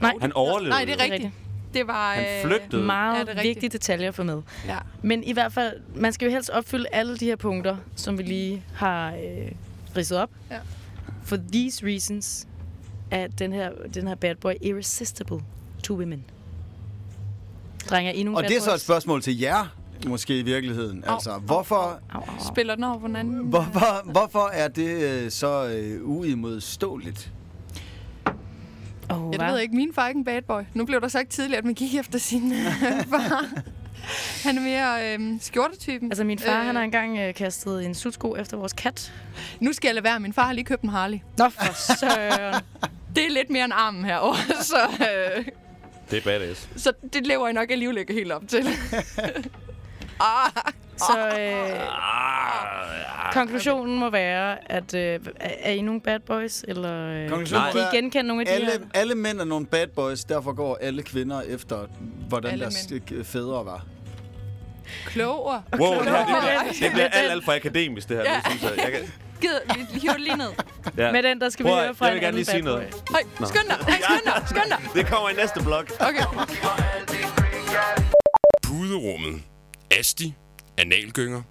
Nej. Han overlevede. Nej, det er rigtigt. Det var... Han øh, flygtede. Meget Ja, ja, det er rigtigt. vigtige detaljer for med. Ja. Men i hvert fald, man skal jo helst opfylde alle de her punkter, som vi lige har øh, ridset op. Ja. For these reasons er den her, den her bad boy irresistible to women. Drenge, er I nogle Og det er så et spørgsmål til jer, måske i virkeligheden. Altså, hvorfor, Spiller den over på hinanden? hvorfor, hvorfor er det øh, så øh, uimodståeligt? Oh, det ved jeg ikke. Min far er ikke en bad boy. Nu blev der sagt tidligere, at man gik efter sin øh, <laughs> far. Han er mere øh, skjortetypen. Altså, min far, øh. han har engang øh, kastet en sutsko efter vores kat. Nu skal jeg lade være. Min far har lige købt en Harley. Nå, for søren. <laughs> det er lidt mere end armen herovre, <laughs> så, øh, Det er badass. så det lever jeg nok alligevel ikke helt op til. Ah, Så øh, konklusionen må være, at øh, er- I nogle bad boys? Eller øh, kan I genkende nogle af de alle, her? alle mænd er nogle bad boys, derfor går alle kvinder efter, hvordan Alle deres øh, fædre var. klogere. Wow, det, her, det, bliver, det bliver alt, alt for akademisk, det her. Ja. Ja. Synes jeg. Jeg kan, Gid, vi hiver det lige ned. ja. Med den, der skal vi Prøv at- høre fra Jeg vil en gerne lige sige noget. bad Høj, skynd dig. Nej, skynd dig. Skynd dig. <laughs> Det kommer i næste blog. Okay. Puderummet. Asti. Analgynger.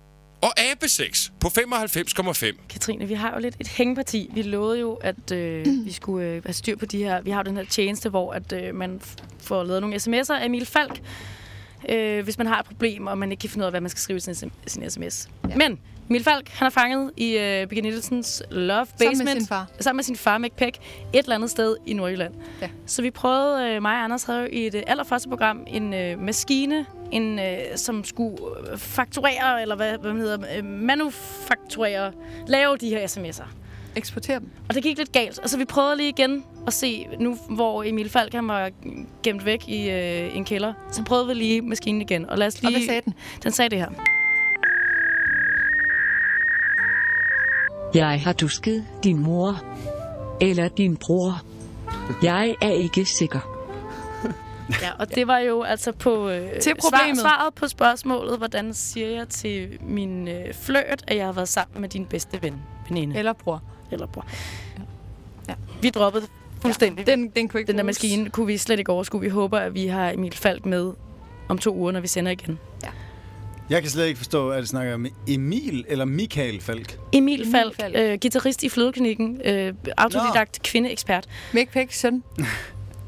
Og abesex på 95,5. Katrine, vi har jo lidt et hængeparti. Vi lovede jo, at øh, vi skulle øh, have styr på de her... Vi har jo den her tjeneste, hvor at, øh, man får lavet nogle sms'er af Emil Falk, øh, hvis man har et problem, og man ikke kan finde ud af, hvad man skal skrive i sin, sin sms. Ja. Men Emil Falk, han er fanget i øh, Birgit Nielsens Love Basement. Sammen med sin far. Sammen med sin far, Mick Peck, et eller andet sted i Nordjylland. Ja. Så vi prøvede, øh, mig og Anders havde jo i det allerførste program en øh, maskine, en, øh, som skulle øh, fakturere, eller hvad, hvad man hedder, øh, manufakturere, lave de her sms'er. Eksportere dem. Og det gik lidt galt. Altså, vi prøvede lige igen at se, nu hvor Emil Falk han var gemt væk i øh, en kælder, så prøvede vi lige maskinen igen. Og lad os lige... hvad sagde den? Den sagde det her. Jeg har dusket din mor. Eller din bror. Jeg er ikke sikker. <laughs> Ja, og det var jo altså på øh, Til problemet. Svar, svaret på spørgsmålet, hvordan siger jeg til min øh, flørt, at jeg har været sammen med din bedste ven, veninde. Eller bror. Eller bror. Ja. Vi droppede fuldstændig. Ja, den, den kunne ikke Den der bruges. maskine kunne vi slet ikke overskue. Vi håber, at vi har Emil Falk med om to uger, når vi sender igen. Jeg kan slet ikke forstå, at det snakker om Emil eller Michael Falk. Emil, Emil Falk, Falk. øh, guitarist i Flødeklinikken, øh, autodidakt kvindeekspert. Mick Picks søn. <laughs>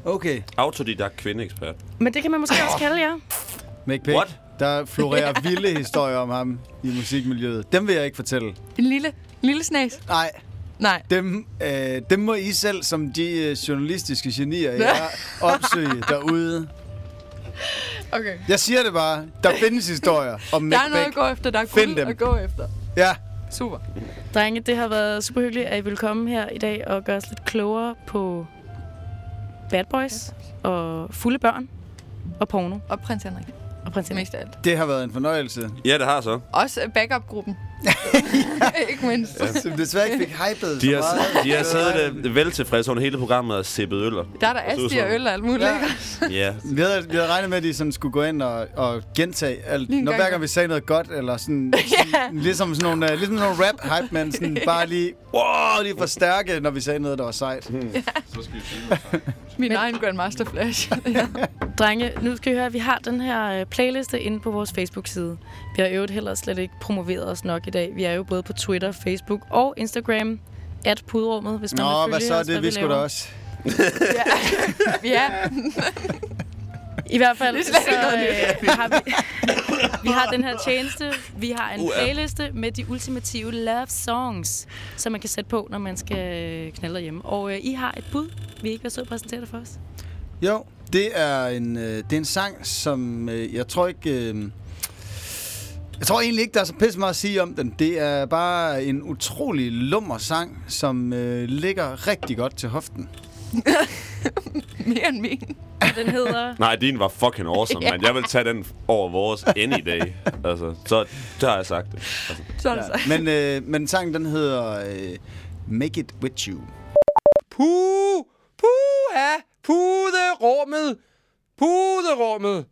Okay. Autodidakt kvindeekspert. Men det kan man måske også kalde jer. Mick Pick. What? Der florerer <laughs> vilde historier om ham i musikmiljøet. Dem vil jeg ikke fortælle. En lille, lille snas. Nej. Nej. Dem, øh, dem må I selv, som de øh, journalistiske genier, jeg opsøge <laughs> derude. Okay. Jeg siger det bare. Der findes historier om Der Mick er noget at Beck. gå efter. Der er Find guld dem. at gå efter. Ja. Super. Drenge, det har været super hyggeligt, at I vil komme her i dag og gøre os lidt klogere på bad boys og fulde børn og porno. Og prins Henrik. Og prins Henrik. Mest af alt. Det har været en fornøjelse. Ja, det har så. Også backup-gruppen. <laughs> Ikke mindst. Ja. Som desværre ikke fik hypet De så har, meget. de har siddet øh, vel tilfredse under hele programmet og sippet øller. Der er der asti og øl og alt muligt. Ja. Ja. Vi havde, vi havde regnet med, at de sådan skulle gå ind og, og gentage alt. Når hver gang vi sagde noget godt, eller sådan, <laughs> sådan ligesom sådan nogle, uh, ligesom nogle rap hype men sådan <laughs> bare lige, wow, lige forstærke, når vi sagde noget, der var sejt. Hmm. Så skal vi Min egen Grandmaster Flash. ja. Drenge, nu skal I høre, at vi har den her øh, playliste inde på vores Facebook-side. Vi har øvrigt heller slet ikke promoveret os nok i dag. Vi er jo både på Twitter, Facebook og Instagram. At puderummet, hvis man Nå, vil følge hvad så os, er det? Vi skulle da også. <laughs> ja. I hvert fald, så øh, <laughs> har vi, vi har den her tjeneste. Vi har en ja. playliste med de ultimative love songs, som man kan sætte på, når man skal knalde derhjemme. Og øh, I har et bud. Vil I ikke sød at præsentere det for os? Jo, det er en, øh, det er en sang, som øh, jeg tror ikke... Øh, jeg tror egentlig ikke, der er så pisse meget at sige om den. Det er bare en utrolig lummer sang, som øh, ligger rigtig godt til hoften. <laughs> Mere end min. Den hedder... <laughs> Nej, din var fucking awesome, <laughs> Ja. men jeg vil tage den over vores any day. Altså, så der har jeg sagt det. Altså. Så det så. Men, øh, men sangen, den hedder øh, Make It With You. Puh! Puha! Puderummet! Puderummet!